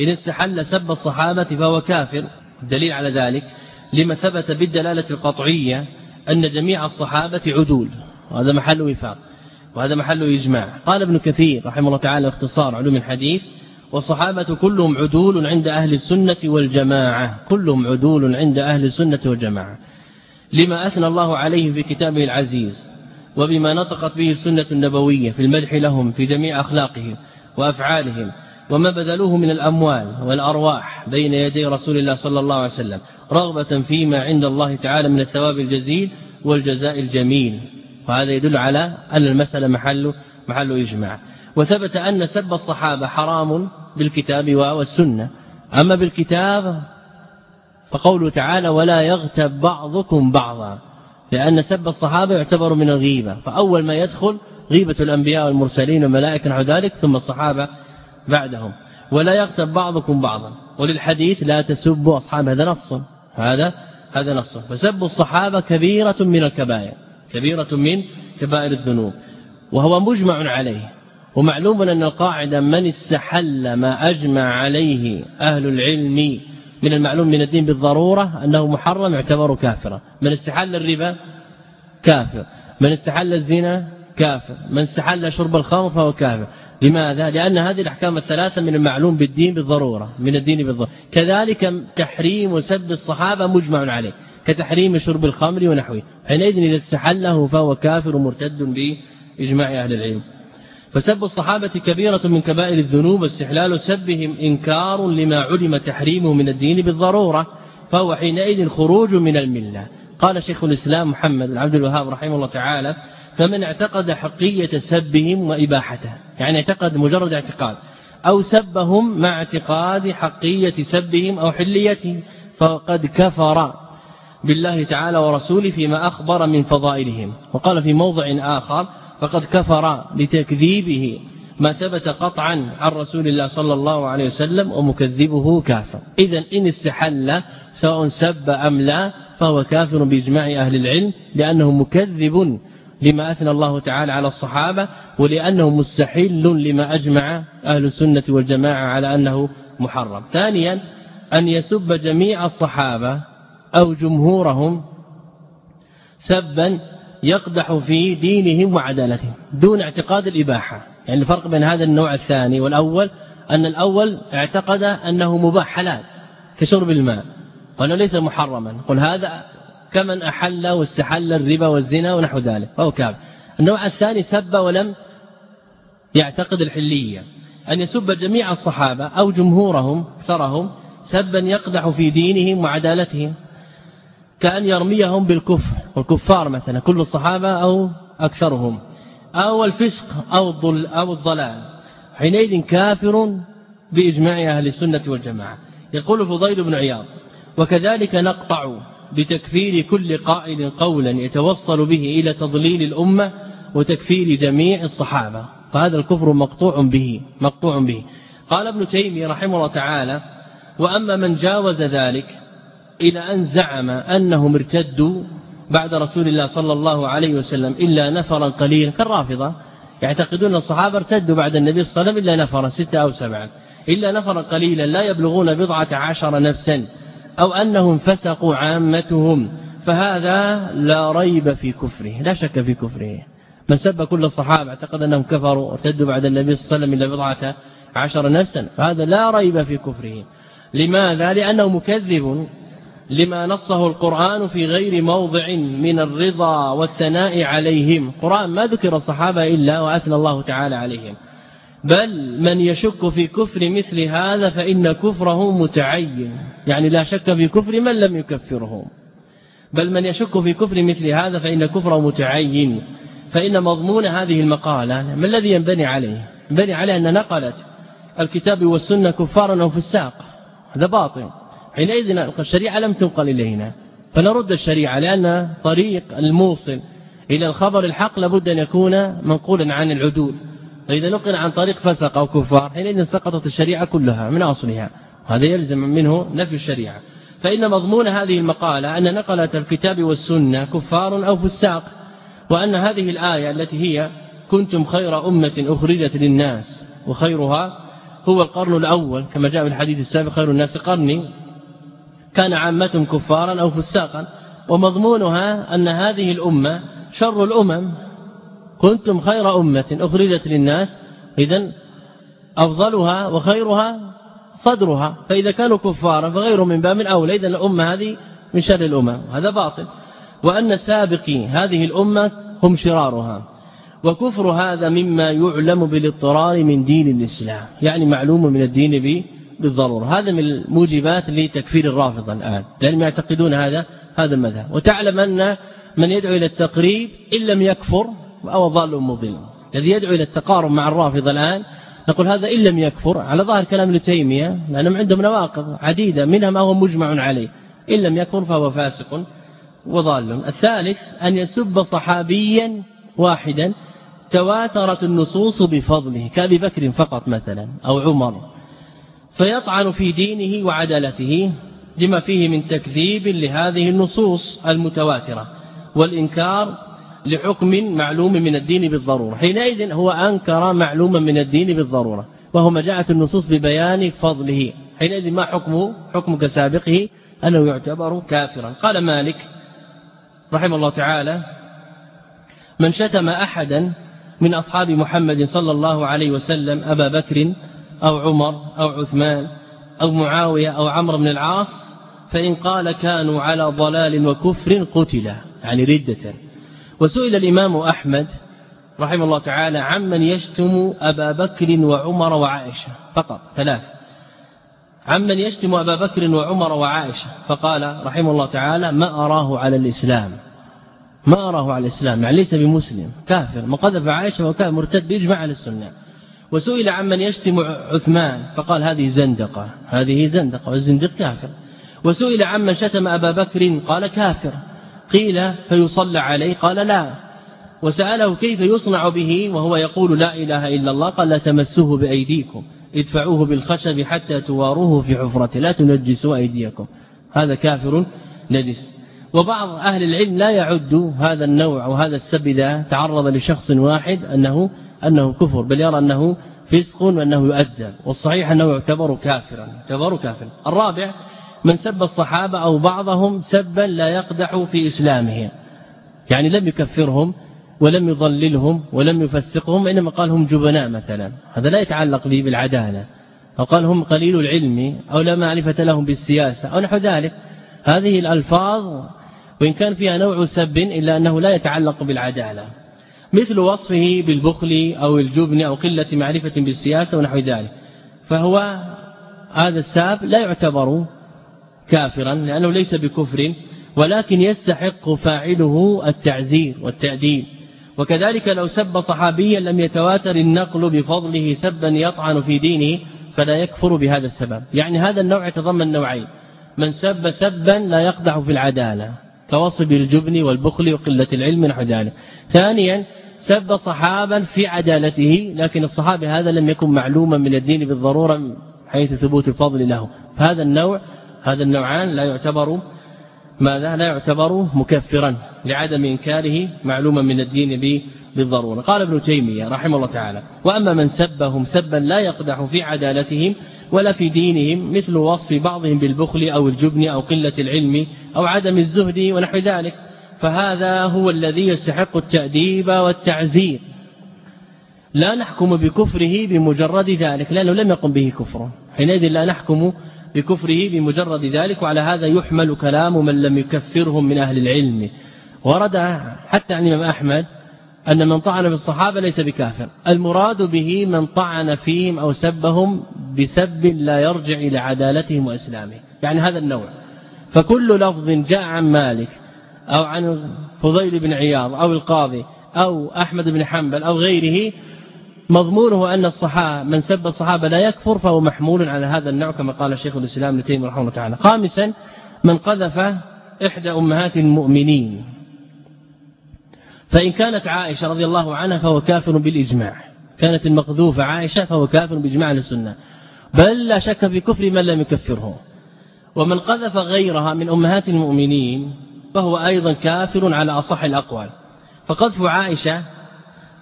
إن استحل سب الصحابة فهو كافر الدليل على ذلك. لما ثبت بالدلالة القطعية أن جميع الصحابة عدول وهذا محل وفاق وهذا محل إجماع. قال ابن كثير رحمه الله تعالى اختصار علوم الحديث والصحابة كلهم عدول عند أهل السنة والجماعة كلهم عدول عند أهل السنة والجماعة. لما أثنى الله عليه في كتابه العزيز وبما نطقت به السنة النبوية في المدح لهم في جميع أخلاقهم وأفعالهم وما بذلوه من الأموال والأرواح بين يدي رسول الله صلى الله عليه وسلم رغبة فيما عند الله تعالى من الثواب الجزيل والجزاء الجميل. وهذا يدل على أن المسألة محل محل إجماع. وثبت أن سب الصحابة حرام بالكتاب والسنة أما بالكتاب فقوله تعالى ولا يغتب بعضكم بعضا لأن سب الصحابة يعتبر من الغيبة. فأول ما يدخل غيبة الأنبياء والمرسلين والملائكة نحو ذلك ثم الصحابة بعدهم. ولا يغتب بعضكم بعضا. وللحديث لا تسبوا أصحاب هذا نص. هذا هذا نص. فسب الصحابة كبيرة من الكبائر. كبيرة من كبائر الذنوب. وهو مجمع عليه. ومعلوم أن القاعدة من استحل ما أجمع عليه أهل العلم من المعلوم من الدين بالضرورة أنه محرم يعتبر كافرا. من استحل الربا كافر. من استحل الزنا كافر. من استحل شرب الخمر فهو كافر. لماذا؟ لأن هذه الأحكام الثلاثة من المعلوم بالدين بالضرورة. من الدين بالضرورة. كذلك تحريم وسب الصحابة مجمع عليه. كتحريم شرب الخمر ونحوه. حينئذ إذا استحله فهو كافر مرتد بإجماع أهل العلم. فسب الصحابة كبيرة من كبائر الذنوب واستحلال سبهم إنكار لما علم تحريمه من الدين بالضرورة فهو حينئذ خروج من الملة. قال شيخ الإسلام محمد بن عبد الوهاب رحمه الله تعالى فمن اعتقد حقية سبهم وإباحته يعني اعتقد مجرد اعتقاد أو سبهم مع اعتقاد حقية سبهم أو حليتهم فقد كفر بالله تعالى ورسوله فيما أخبر من فضائلهم وقال في موضع آخر فقد كفر لتكذيبه. ما ثبت قطعا عن رسول الله صلى الله عليه وسلم ومكذبه كافر. إذا إن استحل سواء سب أم لا فهو كافر بإجماع أهل العلم لأنه مكذب لما أثنى الله تعالى على الصحابة ولأنه مستحل لما أجمع أهل السنة والجماعة على أنه محرم. ثانيا أن يسب جميع الصحابة أو جمهورهم سبا يقدح في دينهم وعدالتهم دون اعتقاد الإباحة. يعني الفرق بين هذا النوع الثاني والأول أن الأول اعتقد أنه مباح حلال كشرب الماء وأنه ليس محرما. قل هذا كمن أحل واستحل الربا والزنا ونحو ذلك فهو كافر النوع الثاني سب ولم يعتقد الحلية. أن يسب جميع الصحابة أو جمهورهم أكثرهم سبا يقدح في دينهم وعدالتهم كأن يرميهم بالكفر. والكفار مثلا كل الصحابة أو أكثرهم أو الفسق أو الضل أو الضلال. حينئذ كافر بإجماع أهل السنة والجماعة. يقول فضيل بن عياض وكذلك نقطع بتكفير كل قائل قولا يتوصل به إلى تضليل الأمة وتكفير جميع الصحابة. فهذا الكفر مقطوع به مقطوع به. قال ابن تيمية رحمه الله تعالى وأما من جاوز ذلك إلى أن زعم أنهم ارتدوا بعد رسول الله صلى الله عليه وسلم إلا نفرا قليلا كالرافضة. يعتقدون الصحابة ارتدوا بعد النبي صلى الله عليه وسلم إلا نفرا ستة أو سبعة. إلا نفرا قليلا لا يبلغون بضعة عشر نفسا أو أنهم فسقوا عامتهم. فهذا لا ريب في كفره لا شك في كفره. من سب كل الصحابة اعتقد أنهم كفروا ارتدوا بعد النبي صلى الله عليه وسلم إلا بضعة عشر نفسا. فهذا لا ريب في كفره. لماذا؟ لأنه مكذب. لما نصه القرآن في غير موضع من الرضا والثناء عليهم. القرآن ما ذكر الصحابة إلا وأثنى الله تعالى عليهم. بل من يشك في كفر مثل هذا فإن كفره متعين. يعني لا شك في كفر من لم يكفرهم. بل من يشك في كفر مثل هذا فإن كفره متعين. فإن مضمون هذه المقالة ما الذي ينبني عليه؟ ينبني عليه أن نقلت الكتاب والسنة كفارا أو فساق هذا باطل. حينئذ الشريعة لم تنقل إلينا فنرد الشريعة لأن طريق الموصل إلى الخبر الحق لابد أن يكون منقولا عن العدول. فإذا نقل عن طريق فسق أو كفار حينئذ سقطت الشريعة كلها من أصلها. هذا يلزم منه نفي الشريعة. فإن مضمون هذه المقالة أن نقلت الكتاب والسنة كفار أو فساق وأن هذه الآية التي هي كنتم خير أمة أخرجت للناس وخيرها هو القرن الأول كما جاء في الحديث السابق خير الناس قرني. كان عامتهم كفارا أو فساقا ومضمونها أن هذه الأمة شر الأمم. كنتم خير أمة أخرجت للناس إذا أفضلها وخيرها صدرها. فإذا كانوا كفارا فغير من باب أولى إذا الأمة هذه من شر الأمم. هذا باطل. وأن سابقي هذه الأمة هم شرارها. وكفر هذا مما يعلم بالاضطرار من دين الإسلام. يعني معلوم من الدين بالضرورة. هذا من الموجبات لتكفير الرافضة الآن لأنهم يعتقدون هذا هذا المذهب. وتعلم أن من يدعو إلى التقريب إن لم يكفر أو ضال مضل الذي يدعو إلى التقارب مع الرافضة الآن نقول هذا إن لم يكفر على ظاهر كلام ابن تيمية لأنهم عندهم نواقض عديدة منها ما هو مجمع عليه. إن لم يكفر فهو فاسق وضال. الثالث أن يسب صحابيا واحدا تواترت النصوص بفضله كأبي بكر فقط مثلا أو عمر. فيطعن في دينه وعدالته لما فيه من تكذيب لهذه النصوص المتواترة والإنكار لحكم معلوم من الدين بالضرورة. حينئذ هو أنكر معلوما من الدين بالضرورة وهو ما جاءت النصوص ببيان فضله. حينئذ ما حكمه؟ حكم كسابقه أنه يعتبر كافرا. قال مالك رحمه الله تعالى من شتم أحدا من أصحاب محمد صلى الله عليه وسلم أبا بكر أو عمر أو عثمان أو معاوية أو عمرو بن العاص فإن قال كانوا على ضلال وكفر قتل يعني ردة. وسئل الإمام أحمد رحمه الله تعالى عمن يشتم أبا بكر وعمر وعائشة فقط ثلاث. عمن يشتم أبا بكر وعمر وعائشة فقال رحمه الله تعالى ما أراه على الإسلام ما أراه على الإسلام يعني ليس بمسلم كافر ما قذف عائشة وكان مرتد بيجمع على السنة. وسئل عمن يشتم عثمان فقال هذه زندقة هذه زندقة والزندق كافر. وسئل عمن شتم أبا بكر قال كافر. قيل فيصلى عليه؟ قال لا. وسأله كيف يصنع به؟ وهو يقول لا إله إلا الله قال لا تمسوه بأيديكم ادفعوه بالخشب حتى تواروه في حفرته لا تنجسوا أيديكم. هذا كافر نجس. وبعض أهل العلم لا يعد هذا النوع وهذا السب إذا تعرض لشخص واحد أنه أنه كفر بل يرى أنه فسق وأنه يؤدب والصحيح أنه يعتبر كافرا يعتبر كافرا. الرابع من سب الصحابة أو بعضهم سبا لا يقدح في إسلامهم. يعني لم يكفرهم ولم يضللهم ولم يفسقهم إنما قال هم جبناء مثلا. هذا لا يتعلق به بالعدالة. أو قال هم قليل العلم أو لا معرفة لهم بالسياسة أو نحو ذلك. هذه الألفاظ وإن كان فيها نوع سب إلا أنه لا يتعلق بالعدالة. مثل وصفه بالبخل أو الجبن أو قلة معرفة بالسياسة ونحو ذلك. فهو هذا الساب لا يعتبر كافرا لأنه ليس بكفر ولكن يستحق فاعله التعزير والتأديب. وكذلك لو سب صحابيا لم يتواتر النقل بفضله سبا يطعن في دينه فلا يكفر بهذا السبب. يعني هذا النوع يتضمن نوعين. من سب سبا لا يقدح في العدالة كوصف الجبن والبخل وقلة العلم نحو ذلك. ثانيا سب صحابا في عدالته لكن الصحابي هذا لم يكن معلوما من الدين بالضرورة حيث ثبوت الفضل له. فهذا النوع هذا النوعان لا يعتبر ماذا؟ لا يعتبر مكفرا لعدم إنكاره معلوما من الدين بالضرورة. قال ابن تيمية رحمه الله تعالى وأما من سبهم سبا لا يقدح في عدالتهم ولا في دينهم مثل وصف بعضهم بالبخل أو الجبن أو قلة العلم أو عدم الزهد ونحو ذلك. فهذا هو الذي يستحق التأديب والتعزير. لا نحكم بكفره بمجرد ذلك. لأنه لم يقم به كفر حينئذ لا نحكم بكفره بمجرد ذلك وعلى هذا يحمل كلام من لم يكفرهم من أهل العلم. ورد حتى عن الإمام أحمد أن من طعن في الصحابة ليس بكافر. المراد به من طعن فيهم أو سبهم بسب لا يرجع إلى عدالتهم وإسلامهم يعني هذا النوع. فكل لفظ جاء عن مالك. أو عن فضيل بن عياض أو القاضي أو أحمد بن حنبل أو غيره مضمونه أن الصحابة من سب الصحابة لا يكفر فهو محمول على هذا النوع كما قال شيخ الإسلام تيمية رحمه الله تعالى. خامسا من قذف إحدى أمهات المؤمنين. فإن كانت عائشة رضي الله عنها فهو كافر بالإجماع. كانت المقذوفة عائشة فهو كافر بإجماع السنة. بل لا شك في كفر من لم يكفره. ومن قذف غيرها من أمهات المؤمنين فهو أيضا كافر على أصح الأقوال. فقذف عائشة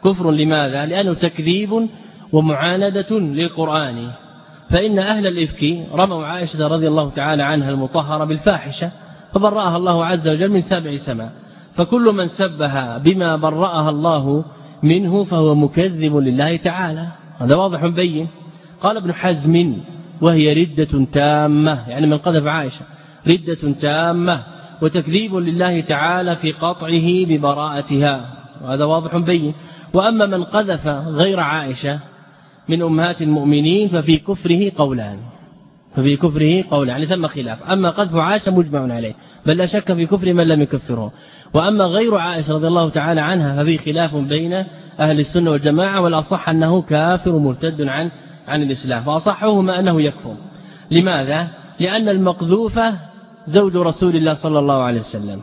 كفر لماذا؟ لأنه تكذيب ومعاندة للقرآن. فإن أهل الإفك رموا عائشة رضي الله تعالى عنها المطهرة بالفاحشة فبرأها الله عز وجل من سبع سماء. فكل من سبها بما برأها الله منه فهو مكذب لله تعالى. هذا واضح بين. قال ابن حزم وهي ردة تامة يعني من قذف عائشة ردة تامة. وتكذيب لله تعالى في قطعه ببراءتها وهذا واضح بين. وأما من قذف غير عائشة من أمهات المؤمنين ففي كفره قولان ففي كفره قولان يعني ثم خلاف. أما قذف عائشة مجمع عليه بل لا شك في كفر من لم يكفره. وأما غير عائشة رضي الله تعالى عنها ففي خلاف بين أهل السنة والجماعة والأصح أنه كافر مرتد عن عن الإسلام فأصحهما أنه يكفر. لماذا؟ لأن المقذوفة زوج رسول الله صلى الله عليه وسلم.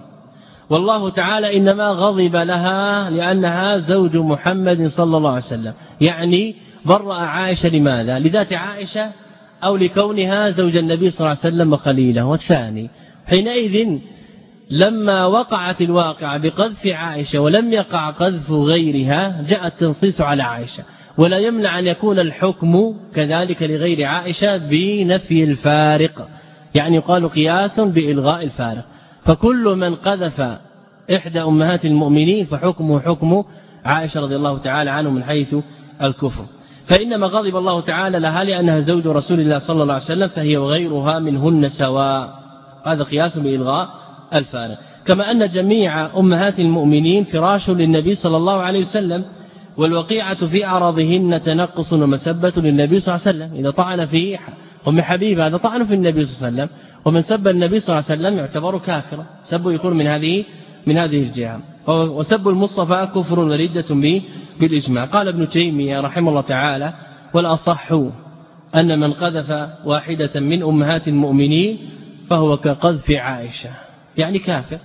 والله تعالى إنما غضب لها لأنها زوج محمد صلى الله عليه وسلم. يعني برأ عائشة لماذا؟ لذات عائشة أو لكونها زوج النبي صلى الله عليه وسلم وخليله. والثاني حينئذ لما وقعت الواقعة بقذف عائشة ولم يقع قذف غيرها جاء التنصيص على عائشة. ولا يمنع أن يكون الحكم كذلك لغير عائشة بنفي الفارق. يعني يقال قياس بإلغاء الفارق. فكل من قذف إحدى أمهات المؤمنين فحكمه حكم عائشة رضي الله تعالى عنه من حيث الكفر. فإنما غضب الله تعالى لها لأنها زوج رسول الله صلى الله عليه وسلم فهي وغيرها منهن سواء. هذا قياس بإلغاء الفارق. كما أن جميع أمهات المؤمنين فراش للنبي صلى الله عليه وسلم والوقيعة في أعراضهن تنقص ومسبة للنبي صلى الله عليه وسلم. إذا طعن في أم حبيب هذا طعن في النبي صلى الله عليه وسلم. ومن سب النبي صلى الله عليه وسلم يعتبر كافرا. سب يكون من هذه من هذه الجهة. وسب المصطفى كفر وردة به بالإجماع. قال ابن تيمية رحمه الله تعالى والأصح أن من قذف واحدة من أمهات المؤمنين فهو كقذف عائشة. يعني كافر.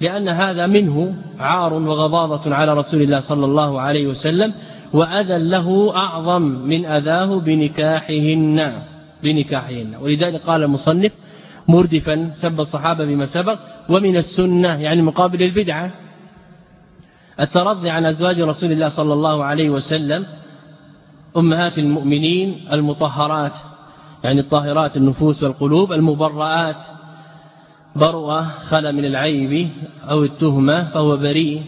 لأن هذا منه عار وغضاضة على رسول الله صلى الله عليه وسلم وأذى له أعظم من أذاه بنكاحهن. بنكاحهن. ولذلك قال المصنف مردفا سب الصحابة بما سبق ومن السنة يعني مقابل البدعة. الترضي عن أزواج رسول الله صلى الله عليه وسلم أمهات المؤمنين المطهرات يعني الطاهرات النفوس والقلوب المبرآت برؤة خلى من العيب أو التهمة فهو بريء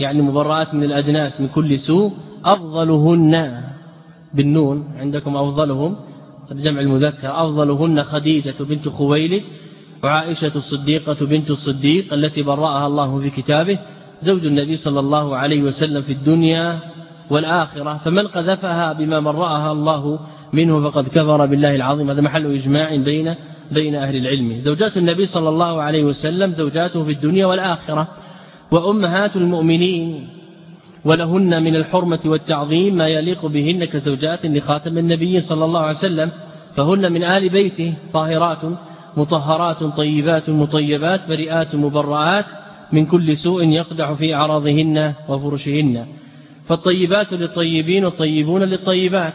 يعني مبرآت من الأدناس من كل سوء أفضلهن بالنون عندكم أفضلهم. جمع المذكر. أفضلهن خديجة بنت خويلد وعائشة الصديقة بنت الصديق التي برأها الله في كتابه زوج النبي صلى الله عليه وسلم في الدنيا والآخرة. فمن قذفها بما برأها الله منه فقد كفر بالله العظيم. هذا محل إجماع بين بين أهل العلم. زوجات النبي صلى الله عليه وسلم زوجاته في الدنيا والآخرة. وأمهات المؤمنين ولهن من الحرمة والتعظيم ما يليق بهن كزوجات لخاتم النبي صلى الله عليه وسلم فهن من آل بيته طاهرات مطهرات طيبات مطيبات بريئات مبرآت من كل سوء يقدح في أعراضهن وفرشهن. فالطيبات للطيبين والطيبون للطيبات.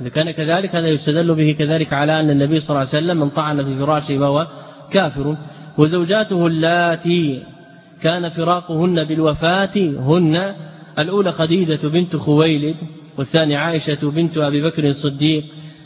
إذا كان كذلك هذا يستدل به كذلك على أن النبي صلى الله عليه وسلم من طعن في فراشه فهو كافر. وزوجاته اللاتي كان فراقهن بالوفاة هن الأولى خديجة بنت خويلد والثانية عائشة بنت أبي بكر الصديق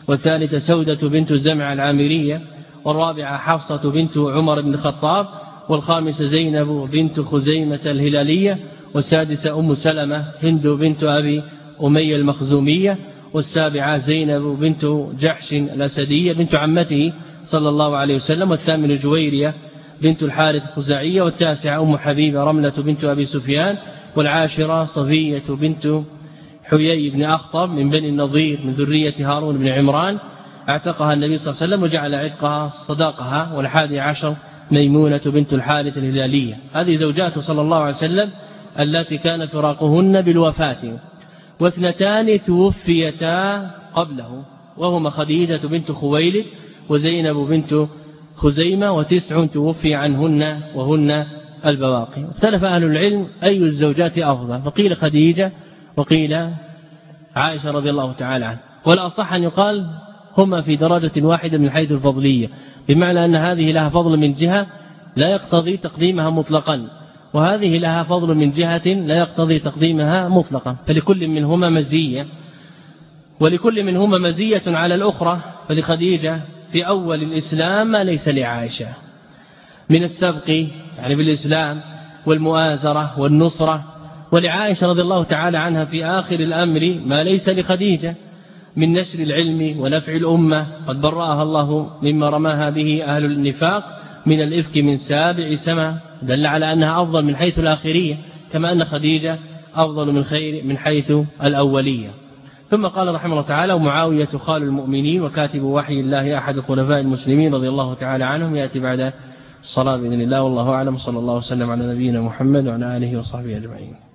والثالثة سودة بنت زمع العامرية والرابعة حفصة بنت عمر بن الخطاب والخامسة زينب بنت خزيمة الهلالية والسادسة أم سلمة هند بنت أبي أمية المخزومية والسابعة زينب بنت جحش الأسدية بنت عمته صلى الله عليه وسلم والثامن جويرية بنت الحارث الخزاعية والتاسعة أم حبيبة رملة بنت أبي سفيان والعاشرة صفية بنت حيي بن أخطب من بني النضير من ذرية هارون بن عمران. اعتقها النبي صلى الله عليه وسلم وجعل عتقها صداقها والحادي عشر ميمونة بنت الحارث الهلالية. هذه زوجاته صلى الله عليه وسلم التي كان فراقهن بالوفاة واثنتان توفيتا قبله وهما خديجة بنت خويلد وزينب بنت خزيمة وتسع توفي عنهن وهن البواقي. اختلف أهل العلم أي الزوجات أفضل. فقيل خديجة وقيل عائشة رضي الله تعالى عنها. ولا صح أن يقال هما في درجة واحدة من حيث الفضلية. بمعنى أن هذه لها فضل من جهة لا يقتضي تقديمها مطلقا. وهذه لها فضل من جهة لا يقتضي تقديمها مطلقا. فلكل منهما مزية. ولكل منهما مزية على الأخرى. فلخديجة في أول الإسلام ما ليس لعائشة. من السبق يعني بالإسلام والمؤازرة والنصرة. ولعائشة رضي الله تعالى عنها في آخر الأمر ما ليس لخديجة من نشر العلم ونفع الأمة قد برأها الله مما رماها به أهل النفاق من الإفك من سابع سماء دل على أنها أفضل من حيث الآخرية كما أن خديجة أفضل من خير من حيث الأولية. ثم قال رحمه الله تعالى ومعاوية خال المؤمنين وكاتب وحي الله أحد خلفاء المسلمين رضي الله تعالى عنهم يأتي بعد الصلاة بإذن الله والله أعلم صلى الله وسلم على نبينا محمد وعلى آله وصحبه أجمعين.